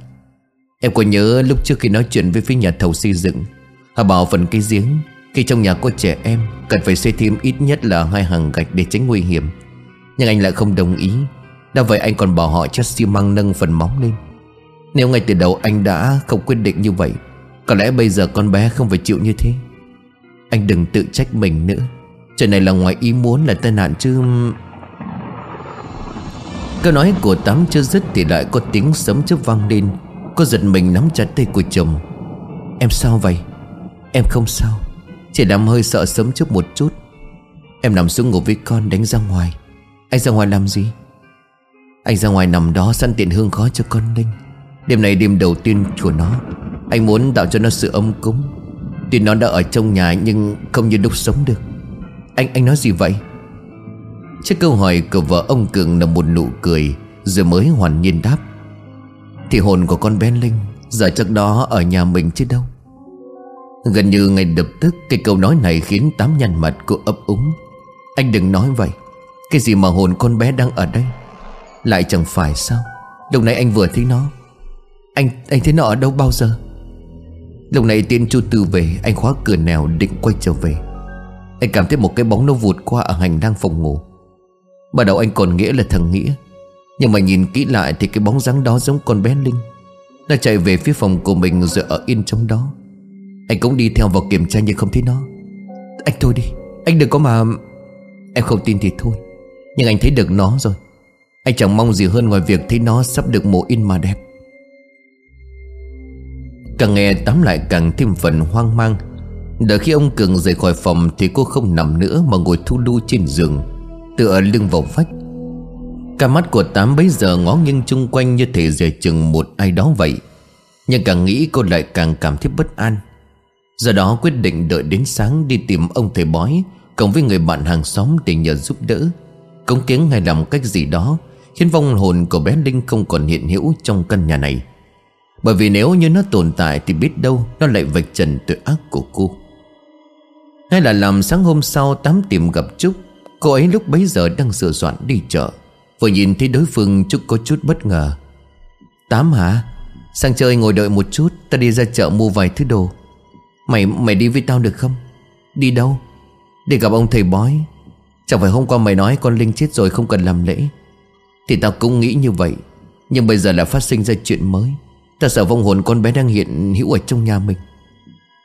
[SPEAKER 1] Em có nhớ lúc trước khi nói chuyện với phía nhà thầu xây dựng, Họ bảo phần cái giếng, Khi trong nhà có trẻ em, Cần phải xây thêm ít nhất là hai hàng gạch để tránh nguy hiểm. Nhưng anh lại không đồng ý. Đã vậy anh còn bảo họ chất xi măng nâng phần móng lên. Nếu ngay từ đầu anh đã không quyết định như vậy có lẽ bây giờ con bé không phải chịu như thế. Anh đừng tự trách mình nữa. Chuyện này là ngoài ý muốn là tai nạn chứ Câu nói của Tám chưa dứt Thì lại có tiếng sấm chớp vang lên. Cô giật mình nắm chặt tay của chồng. Em sao vậy? Em không sao. Chỉ làm hơi sợ sớm trước một chút. Em nằm xuống ngủ với con đánh ra ngoài. Anh ra ngoài làm gì? Anh ra ngoài nằm đó săn tiện hương khói cho con Linh. Đêm này đêm đầu tiên của nó, Anh muốn tạo cho nó sự ấm cúng. Tuy nó đã ở trong nhà nhưng không như lúc sống được. Anh anh nói gì vậy? Trước câu hỏi của vợ ông Cường là một nụ cười, Rồi mới hoàn nhiên đáp. Thì hồn của con bé Linh Giờ chắc đó ở nhà mình chứ đâu. Gần như ngay lập tức Cái câu nói này khiến tám nhăn mặt cô ấp úng. Anh đừng nói vậy, Cái gì mà hồn con bé đang ở đây? Lại chẳng phải sao? Lúc nãy anh vừa thấy nó anh anh thấy nó ở đâu bao giờ? Lúc này tiên chu tư về, Anh khóa cửa nèo định quay trở về. Anh cảm thấy một cái bóng nó vụt qua Ở hành lang phòng ngủ. Bắt đầu anh còn nghĩa là thằng Nghĩa. Nhưng mà nhìn kỹ lại thì cái bóng dáng đó giống con bé Linh. Nó chạy về phía phòng của mình rồi ở yên trong đó. Anh cũng đi theo vào kiểm tra nhưng không thấy nó. Anh thôi đi, Anh đừng có mà Em không tin thì thôi. Nhưng anh thấy được nó rồi. Anh chẳng mong gì hơn ngoài việc thấy nó sắp được mổ in mà đẹp. Càng nghe tắm lại càng thêm phần hoang mang. Đợi khi ông Cường rời khỏi phòng Thì cô không nằm nữa mà ngồi thu đu trên giường Tựa lưng vào vách. Cả mắt của Tám bấy giờ ngó nghiêng chung quanh Như thể dè chừng một ai đó vậy. Nhưng càng nghĩ cô lại càng cảm thấy bất an. Do đó quyết định đợi đến sáng Đi tìm ông thầy bói, Cộng với người bạn hàng xóm để nhờ giúp đỡ. Cống kiến hay làm cách gì đó Khiến vong hồn của bé Linh không còn hiện hữu trong căn nhà này. Bởi vì nếu như nó tồn tại Thì biết đâu nó lại vạch trần tội ác của cô. Hay là làm sáng hôm sau Tám tìm gặp Trúc, Cô ấy lúc bấy giờ đang sửa soạn đi chợ. Vừa nhìn thấy đối phương, Trúc có chút bất ngờ. Tám hả? Sang chơi ngồi đợi một chút, Ta đi ra chợ mua vài thứ đồ. Mày mày đi với tao được không? Đi đâu? Để gặp ông thầy bói. Chẳng phải hôm qua mày nói con Linh chết rồi không cần làm lễ. Thì tao cũng nghĩ như vậy, Nhưng bây giờ là phát sinh ra chuyện mới. Ta sợ vong hồn con bé đang hiện hữu ở trong nhà mình.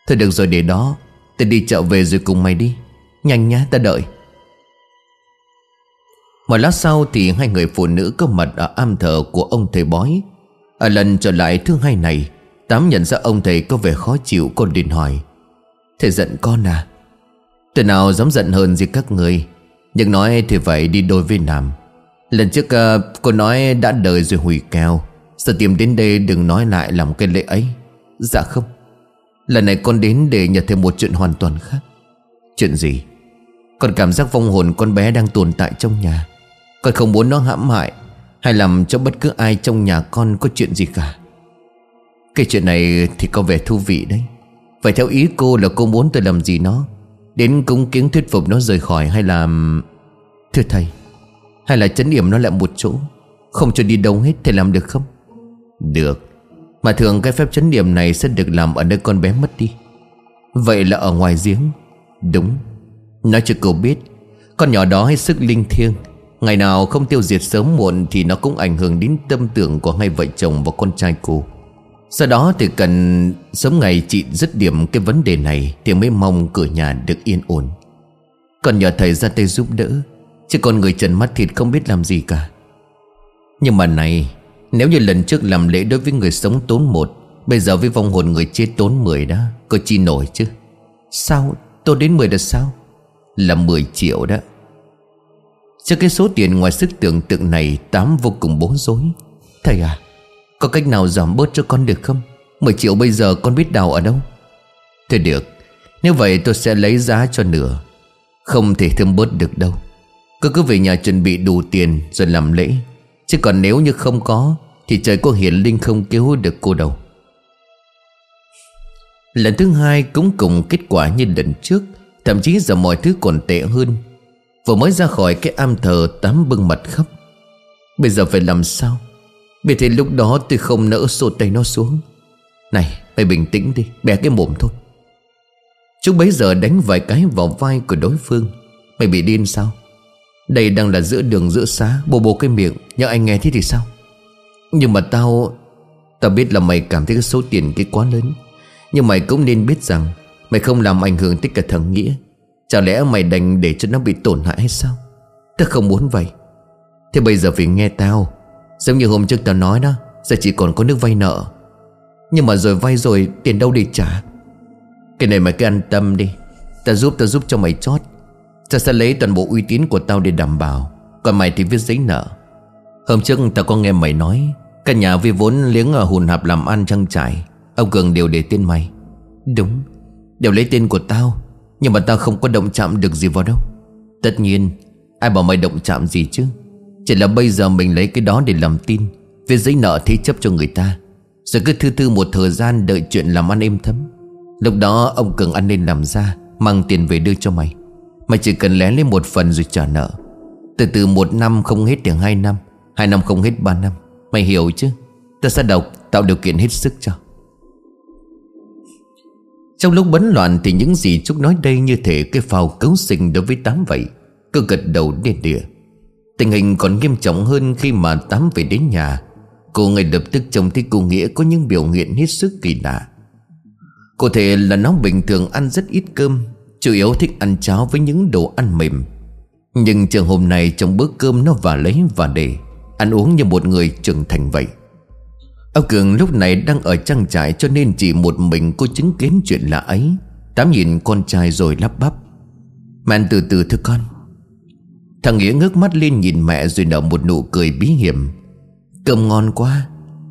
[SPEAKER 1] Thôi được rồi để đó. Ta đi chợ về rồi cùng mày đi. Nhanh nhá ta đợi. Một lát sau thì hai người phụ nữ có mặt ở am thờ của ông thầy bói. Ở lần trở lại thứ hai này Tám nhận ra ông thầy có vẻ khó chịu con liền hỏi. Thầy giận con à? Từ nào dám giận hơn gì các người? Nhưng nói thì phải đi đôi với làm Lần trước uh, cô nói đã đời rồi hủy kèo. Giờ tìm đến đây đừng nói lại làm cái lễ ấy. Dạ không. Lần này con đến để nhờ thêm một chuyện hoàn toàn khác. Chuyện gì? Con cảm giác vong hồn con bé đang tồn tại trong nhà. Con không muốn nó hãm hại Hay làm cho bất cứ ai trong nhà con có chuyện gì cả. Cái chuyện này thì có vẻ thú vị đấy. Phải theo ý cô là cô muốn tôi làm gì nó? Đến cúng kiến thuyết phục nó rời khỏi hay là, Thưa thầy, Hay là chấn điểm nó lại một chỗ? Không cho đi đâu hết thầy làm được không? Được. Mà thường cái phép chấn điểm này sẽ được làm ở nơi con bé mất đi. Vậy là ở ngoài giếng. Đúng. Nói cho cô biết, Con nhỏ đó hết sức linh thiêng. Ngày nào không tiêu diệt sớm muộn Thì nó cũng ảnh hưởng đến tâm tưởng của hai vợ chồng và con trai cô. Sau đó thì cần sớm ngày chị dứt điểm cái vấn đề này Thì mới mong cửa nhà được yên ổn. Còn nhờ thầy ra tay giúp đỡ, Chứ còn người trần mắt thịt không biết làm gì cả. Nhưng mà này nếu như lần trước làm lễ đối với người sống tốn một, Bây giờ với vong hồn người chết tốn mười đó, Có chi nổi chứ? Sao? Tôi đến mười là sao? Là mười triệu đó. Cho cái số tiền ngoài sức tưởng tượng này, Tám vô cùng bối rối. Thầy à Có cách nào giảm bớt cho con được không? 10 triệu bây giờ con biết đào ở đâu? Thế được, Nếu vậy tôi sẽ lấy giá cho nửa. Không thể thêm bớt được đâu. Cứ cứ về nhà chuẩn bị đủ tiền Rồi làm lễ. Chứ còn nếu như không có, Thì trời có hiển linh không cứu được cô đâu. Lần thứ hai cũng cùng kết quả như lần trước, Thậm chí giờ mọi thứ còn tệ hơn. Vừa mới ra khỏi cái am thờ Tám bưng mặt khóc. Bây giờ phải làm sao? Vì thế lúc đó tôi không nỡ xô tay nó xuống. Này, mày bình tĩnh đi, Bẻ cái mồm thôi. Chúng bấy giờ đánh vài cái vào vai của đối phương. Mày bị điên sao? Đây đang là giữa đường giữa xá. Bồ bồ cái miệng nhớ anh nghe thế thì sao? Nhưng mà tao Tao biết là mày cảm thấy cái số tiền kia quá lớn. Nhưng mày cũng nên biết rằng, Mày không làm ảnh hưởng tới cả thằng Nghĩa. Chả lẽ mày đành để cho nó bị tổn hại hay sao? Tao không muốn vậy. Thế bây giờ phải nghe tao. Giống như hôm trước tao nói đó, Giờ chỉ còn có nước vay nợ. Nhưng mà rồi vay rồi, tiền đâu để trả? Cái này mày cứ an tâm đi. Tao giúp tao giúp cho mày chót. Tao sẽ lấy toàn bộ uy tín của tao để đảm bảo. Còn mày thì viết giấy nợ. Hôm trước tao có nghe mày nói Căn nhà vì vốn liếng ở hùn hạp làm ăn trang trải. Ông Cường đều để tên mày. Đúng. Đều lấy tên của tao Nhưng mà tao không có động chạm được gì vào đâu. Tất nhiên Ai bảo mày động chạm gì chứ? Chỉ là bây giờ mình lấy cái đó để làm tin Viết giấy nợ thế chấp cho người ta. Rồi cứ thư thư một thời gian đợi chuyện làm ăn êm thấm. Lúc đó ông Cường ăn nên làm ra Mang tiền về đưa cho mày mà chỉ cần lén lên một phần rồi trả nợ. Từ từ một năm không hết thì hai năm Hai năm không hết ba năm. Mày hiểu chứ? Ta sẽ đọc, tạo điều kiện hết sức cho. Trong lúc bấn loạn Thì những gì Trúc nói đây như thể Cái phao cứu sinh đối với Tám vậy, Cứ gật đầu điên địa Tình hình còn nghiêm trọng hơn khi mà Tám về đến nhà. Cô ngay lập tức trông thấy cô Nghĩa Có những biểu hiện hết sức kỳ lạ. Cụ thể là nó bình thường ăn rất ít cơm Chủ yếu thích ăn cháo với những đồ ăn mềm. Nhưng trường hôm nay trong bữa cơm nó và lấy và để, Ăn uống như một người trưởng thành vậy. Ông Cường lúc này đang ở trang trại Cho nên chỉ một mình cô chứng kiến chuyện lạ ấy. Tám nhìn con trai rồi lắp bắp. Mẹ ăn từ từ thưa con. Thằng Nghĩa ngước mắt lên nhìn mẹ Rồi nở một nụ cười bí hiểm. Cơm ngon quá.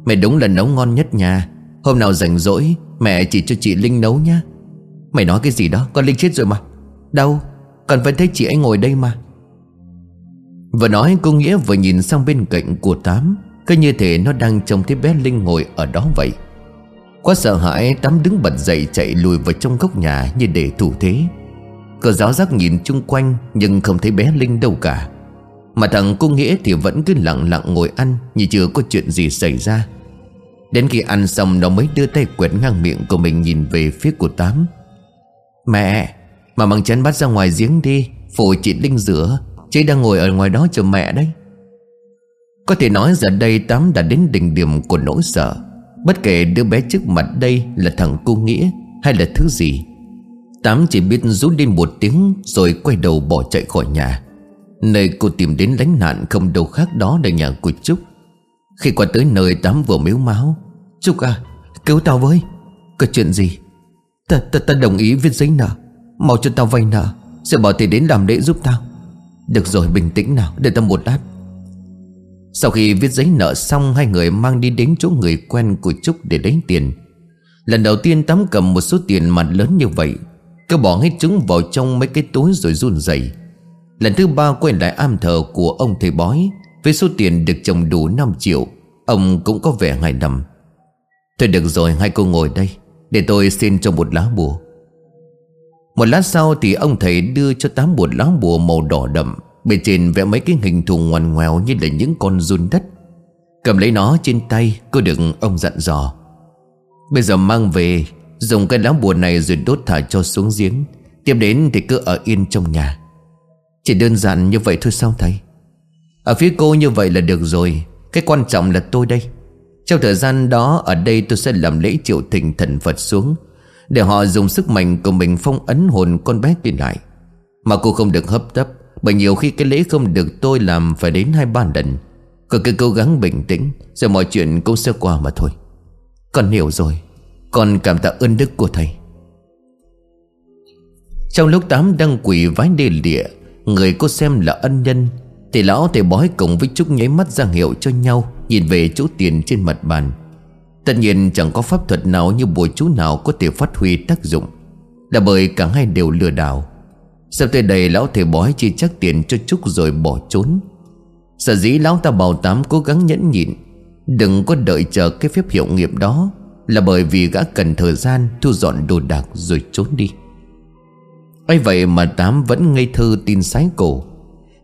[SPEAKER 1] Mẹ đúng là nấu ngon nhất nhà. Hôm nào rảnh rỗi, Mẹ chỉ cho chị Linh nấu nhá. Mày nói cái gì đó? Con Linh chết rồi mà. Đâu? Cần phải thấy chị ấy ngồi đây mà. Vừa nói, cô Nghĩa vừa nhìn sang bên cạnh của Tám. Cứ như thể nó đang trông thấy bé Linh ngồi ở đó vậy. Quá sợ hãi, Tám đứng bật dậy chạy lùi vào trong góc nhà như để thủ thế. Cờ giáo giác nhìn chung quanh, Nhưng không thấy bé Linh đâu cả. Mà thằng cô Nghĩa thì vẫn cứ lặng lặng ngồi ăn, Như chưa có chuyện gì xảy ra. Đến khi ăn xong, nó mới đưa tay quẹt ngang miệng của mình nhìn về phía của Tám. Mẹ, Mà bằng chén bắt ra ngoài giếng đi, Phụ chị Linh rửa, Chị đang ngồi ở ngoài đó chờ mẹ đấy. Có thể nói giờ đây Tám đã đến đỉnh điểm của nỗi sợ. Bất kể đứa bé trước mặt đây là thằng cô Nghĩa Hay là thứ gì, Tám chỉ biết rút lên một tiếng Rồi quay đầu bỏ chạy khỏi nhà. Nơi cô tìm đến lánh nạn không đâu khác đó là nhà của Trúc. Khi qua tới nơi Tám vừa miếu máu, Trúc à cứu tao với, Có chuyện gì? Ta, ta, ta đồng ý viết giấy nợ. Mau cho tao vay nợ Sẽ bảo tiền đến làm lễ giúp tao. Được rồi bình tĩnh nào Để tao một lát. Sau khi viết giấy nợ xong Hai người mang đi đến chỗ người quen của Trúc để lấy tiền. Lần đầu tiên Tám cầm một số tiền mặt lớn như vậy Cứ bỏ hết chúng vào trong mấy cái túi rồi run rẩy. Lần thứ ba quay lại am thờ của ông thầy bói Với số tiền được trồng đủ 5 triệu Ông cũng có vẻ hài lòng. Thôi được rồi hai cô ngồi đây để tôi xin cho một lá bùa. Một lát sau thì ông thầy đưa cho tám một lá bùa màu đỏ đậm, Bên trên vẽ mấy cái hình thù ngoằn ngoèo như là những con run đất. Cầm lấy nó trên tay Cô đừng ông dặn dò. Bây giờ mang về, Dùng cái lá bùa này rồi đốt thả cho xuống giếng. Tiếp đến thì cứ ở yên trong nhà. Chỉ đơn giản như vậy thôi sao thầy? Ở phía cô như vậy là được rồi. Cái quan trọng là tôi đây trong thời gian đó, ở đây tôi sẽ làm lễ triệu thỉnh thần Phật xuống, Để họ dùng sức mạnh của mình phong ấn hồn con bé kia lại. Mà cô không được hấp tấp, Bởi nhiều khi cái lễ không được tôi làm phải đến hai ba lần. Cô cứ cố gắng bình tĩnh, Rồi mọi chuyện cũng sẽ qua mà thôi. Con hiểu rồi, Con cảm tạ ơn đức của thầy. Trong lúc Tám đang quỷ vái đề lịa, Người cô xem là ân nhân thì lão thầy bói cùng với Trúc nháy mắt ra hiệu cho nhau, Nhìn về chỗ tiền trên mặt bàn. Tất nhiên chẳng có pháp thuật nào như bùa chú nào có thể phát huy tác dụng, Là bởi cả hai đều lừa đảo. Sau tới đây lão thầy bói chi chắc tiền cho Trúc rồi bỏ trốn. Sở dĩ lão ta bảo tám cố gắng nhẫn nhịn, Đừng có đợi chờ cái phép hiệu nghiệm đó, Là bởi vì gã cần thời gian thu dọn đồ đạc rồi trốn đi. Ấy vậy mà Tám vẫn ngây thơ tin sái cổ.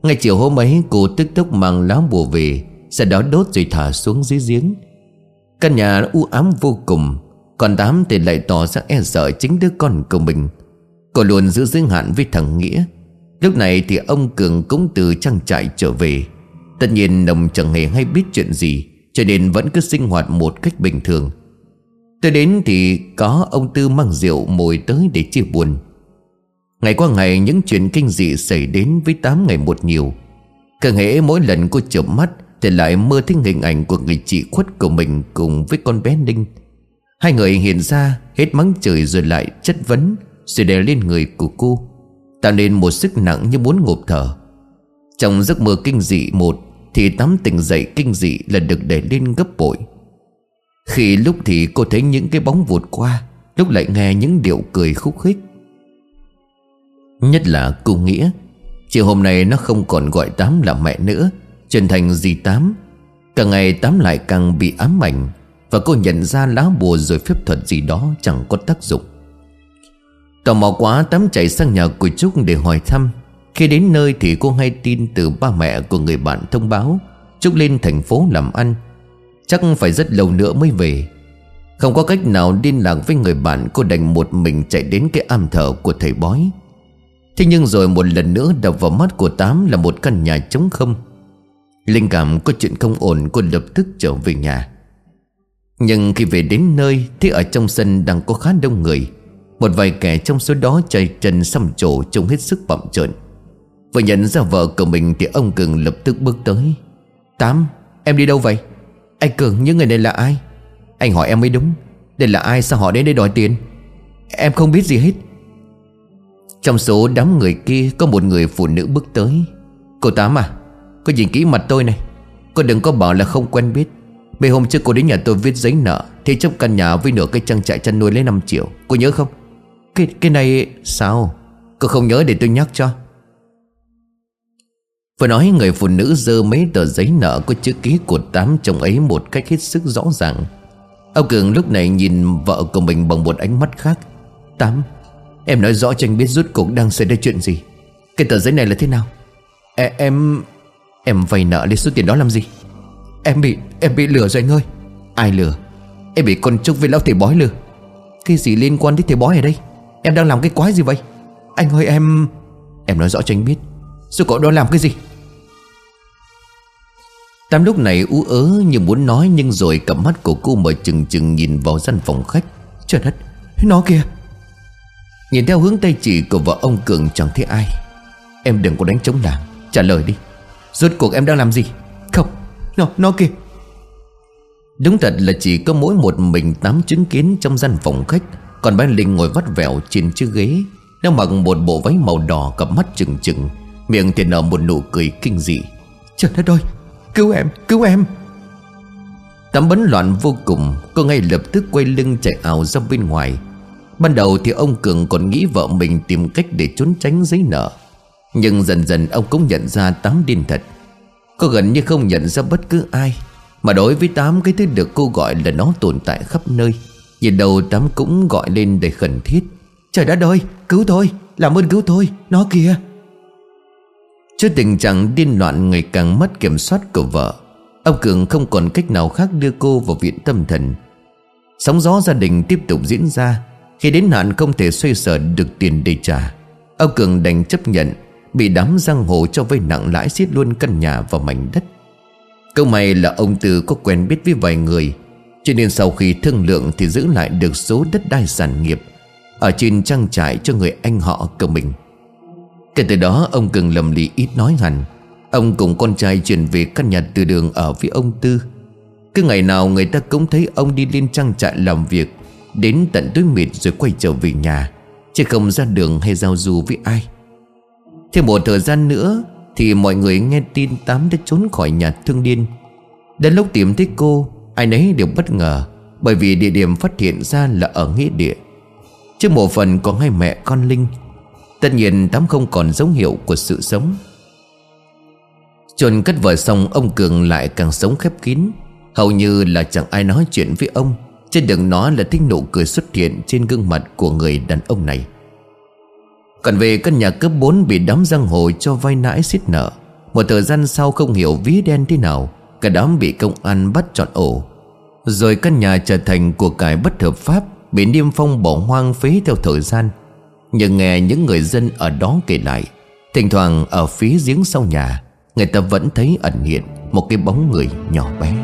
[SPEAKER 1] Ngay chiều hôm ấy, cô tức tốc mang lá bùa về, sau đó đốt rồi thả xuống dưới giếng. Căn nhà u ám vô cùng, Còn Tám thì lại tỏ ra e sợ chính đứa con của mình. Cô luôn giữ giới hạn với thằng Nghĩa. Lúc này thì ông Cường cũng từ trang trại trở về. Tất nhiên Nông chẳng hề hay biết chuyện gì, Cho nên vẫn cứ sinh hoạt một cách bình thường. Tới đến thì có ông Tư mang rượu mồi tới để chia buồn. Ngày qua ngày những chuyện kinh dị xảy đến với tám ngày một nhiều. Càng hễ mỗi lần cô chợp mắt Thì lại mơ thấy hình ảnh của người chị khuất của mình cùng với con bé Ninh. Hai người hiện ra, hết mắng trời rồi lại chất vấn, Rồi đè lên người của cô, Tạo nên một sức nặng như muốn ngộp thở. Trong giấc mơ kinh dị một Thì tắm tỉnh dậy kinh dị là được đè lên gấp bội. Khi lúc thì cô thấy những cái bóng vụt qua, Lúc lại nghe những điệu cười khúc khích. Nhất là cô Nghĩa. Chiều hôm nay nó không còn gọi Tám là mẹ nữa Trở thành gì Tám. Càng ngày Tám lại càng bị ám ảnh, Và cô nhận ra lá bùa rồi phép thuật gì đó chẳng có tác dụng. Tò mò quá, Tám chạy sang nhà của Trúc để hỏi thăm. Khi đến nơi thì cô hay tin từ ba mẹ của người bạn thông báo, Trúc lên thành phố làm ăn. Chắc phải rất lâu nữa mới về. Không có cách nào liên lạc với người bạn, Cô đành một mình chạy đến cái am thờ của thầy bói. Thế nhưng rồi một lần nữa đập vào mắt của Tám là một căn nhà trống không. Linh cảm có chuyện không ổn cô lập tức trở về nhà. Nhưng khi về đến nơi Thì ở trong sân đang có khá đông người. Một vài kẻ trong số đó chạy chân xăm trổ trông hết sức bậm trợn. Vừa nhận ra vợ của mình Thì ông Cường lập tức bước tới. Tám, em đi đâu vậy? Anh Cường, những người này là ai? Anh hỏi em mới đúng. Đây là ai sao họ đến đây đòi tiền? Em không biết gì hết trong số đám người kia Có một người phụ nữ bước tới. Cô Tám à Cô nhìn kỹ mặt tôi này. Cô đừng có bảo là không quen biết. Mấy hôm trước cô đến nhà tôi viết giấy nợ, Thì trong căn nhà với nửa cái trang trại chăn nuôi lấy 5 triệu. Cô nhớ không? Cái cái này sao? Cô không nhớ để tôi nhắc cho. Vừa nói, người phụ nữ dơ mấy tờ giấy nợ Có chữ ký của Tám chồng ấy một cách hết sức rõ ràng. Ông Cường lúc này nhìn vợ của mình bằng một ánh mắt khác. Tám Em nói rõ cho anh biết rút cuộc đang xảy ra chuyện gì. Cái tờ giấy này là thế nào? À, Em Em vay nợ lấy số tiền đó làm gì? Em bị Em bị lừa rồi anh ơi. Ai lừa? Em bị con Trúc với lão thầy bói lừa. Cái gì liên quan đến thầy bói ở đây? Em đang làm cái quái gì vậy? Anh ơi em Em nói rõ cho anh biết. Số cậu đó làm cái gì? Tam lúc này ú ớ như muốn nói Nhưng rồi cặp mắt của cô mở chừng chừng nhìn vào gian phòng khách. Trời đất Nó kìa. Nhìn theo hướng tay chỉ của vợ ông Cường chẳng thấy ai. Em đừng có đánh chống nàng. Trả lời đi. Rốt cuộc em đang làm gì? Không. Nó, nó kìa. Đúng thật là chỉ có mỗi một mình Tám chứng kiến trong gian phòng khách. Còn bé Linh ngồi vắt vẹo trên chiếc ghế đang mặc một bộ váy màu đỏ Cặp mắt trừng trừng. Miệng thì nở một nụ cười kinh dị. Trời đất ơi! Cứu em Cứu em! Tám bấn loạn vô cùng Cô ngay lập tức quay lưng chạy ảo ra bên ngoài. Ban đầu thì ông Cường còn nghĩ vợ mình tìm cách để trốn tránh giấy nợ. Nhưng dần dần ông cũng nhận ra Tám điên thật. Cô gần như không nhận ra bất cứ ai, Mà đối với Tám cái thứ được cô gọi là nó tồn tại khắp nơi Nhìn đầu Tám cũng gọi lên để khẩn thiết. Trời đất ơi, cứu tôi, Làm ơn cứu tôi, Nó kìa. Trước tình trạng điên loạn ngày càng mất kiểm soát của vợ, Ông Cường không còn cách nào khác đưa cô vào viện tâm thần. Sóng gió gia đình tiếp tục diễn ra khi đến hạn không thể xoay sở được tiền để trả, Ông Cường đành chấp nhận Bị đám giang hồ cho vay nặng lãi xiết luôn căn nhà và mảnh đất. Câu may là ông Tư có quen biết với vài người, Cho nên sau khi thương lượng Thì giữ lại được số đất đai sản nghiệp Ở trên trang trại cho người anh họ của mình. Kể từ đó, ông Cường lầm lì ít nói hẳn. Ông cùng con trai chuyển về căn nhà từ đường ở với ông Tư. Cứ ngày nào người ta cũng thấy ông đi lên trang trại làm việc Đến tận tối mịt rồi quay trở về nhà, Chứ không ra đường hay giao du với ai. Thêm một thời gian nữa Thì mọi người nghe tin Tám đã trốn khỏi nhà thương điên. Đến lúc tìm thấy cô, Ai nấy đều bất ngờ, Bởi vì địa điểm phát hiện ra là ở nghĩa địa. Trước một phần có hai mẹ con Linh, Tất nhiên Tám không còn dấu hiệu của sự sống. Chôn cất vợ xong ông Cường lại càng sống khép kín, Hầu như là chẳng ai nói chuyện với ông trên đừng nói là thích nụ cười xuất hiện Trên gương mặt của người đàn ông này. Còn về căn nhà cấp 4 Bị đám giang hồ cho vay nãi xiết nợ, Một thời gian sau không hiểu ví đen thế nào, Cả đám bị công an bắt trọn ổ. Rồi căn nhà trở thành của cải bất hợp pháp, Bị niêm phong bỏ hoang phế theo thời gian. Nhưng nghe những người dân ở đó kể lại, Thỉnh thoảng ở phía giếng sau nhà, Người ta vẫn thấy ẩn hiện Một cái bóng người nhỏ bé.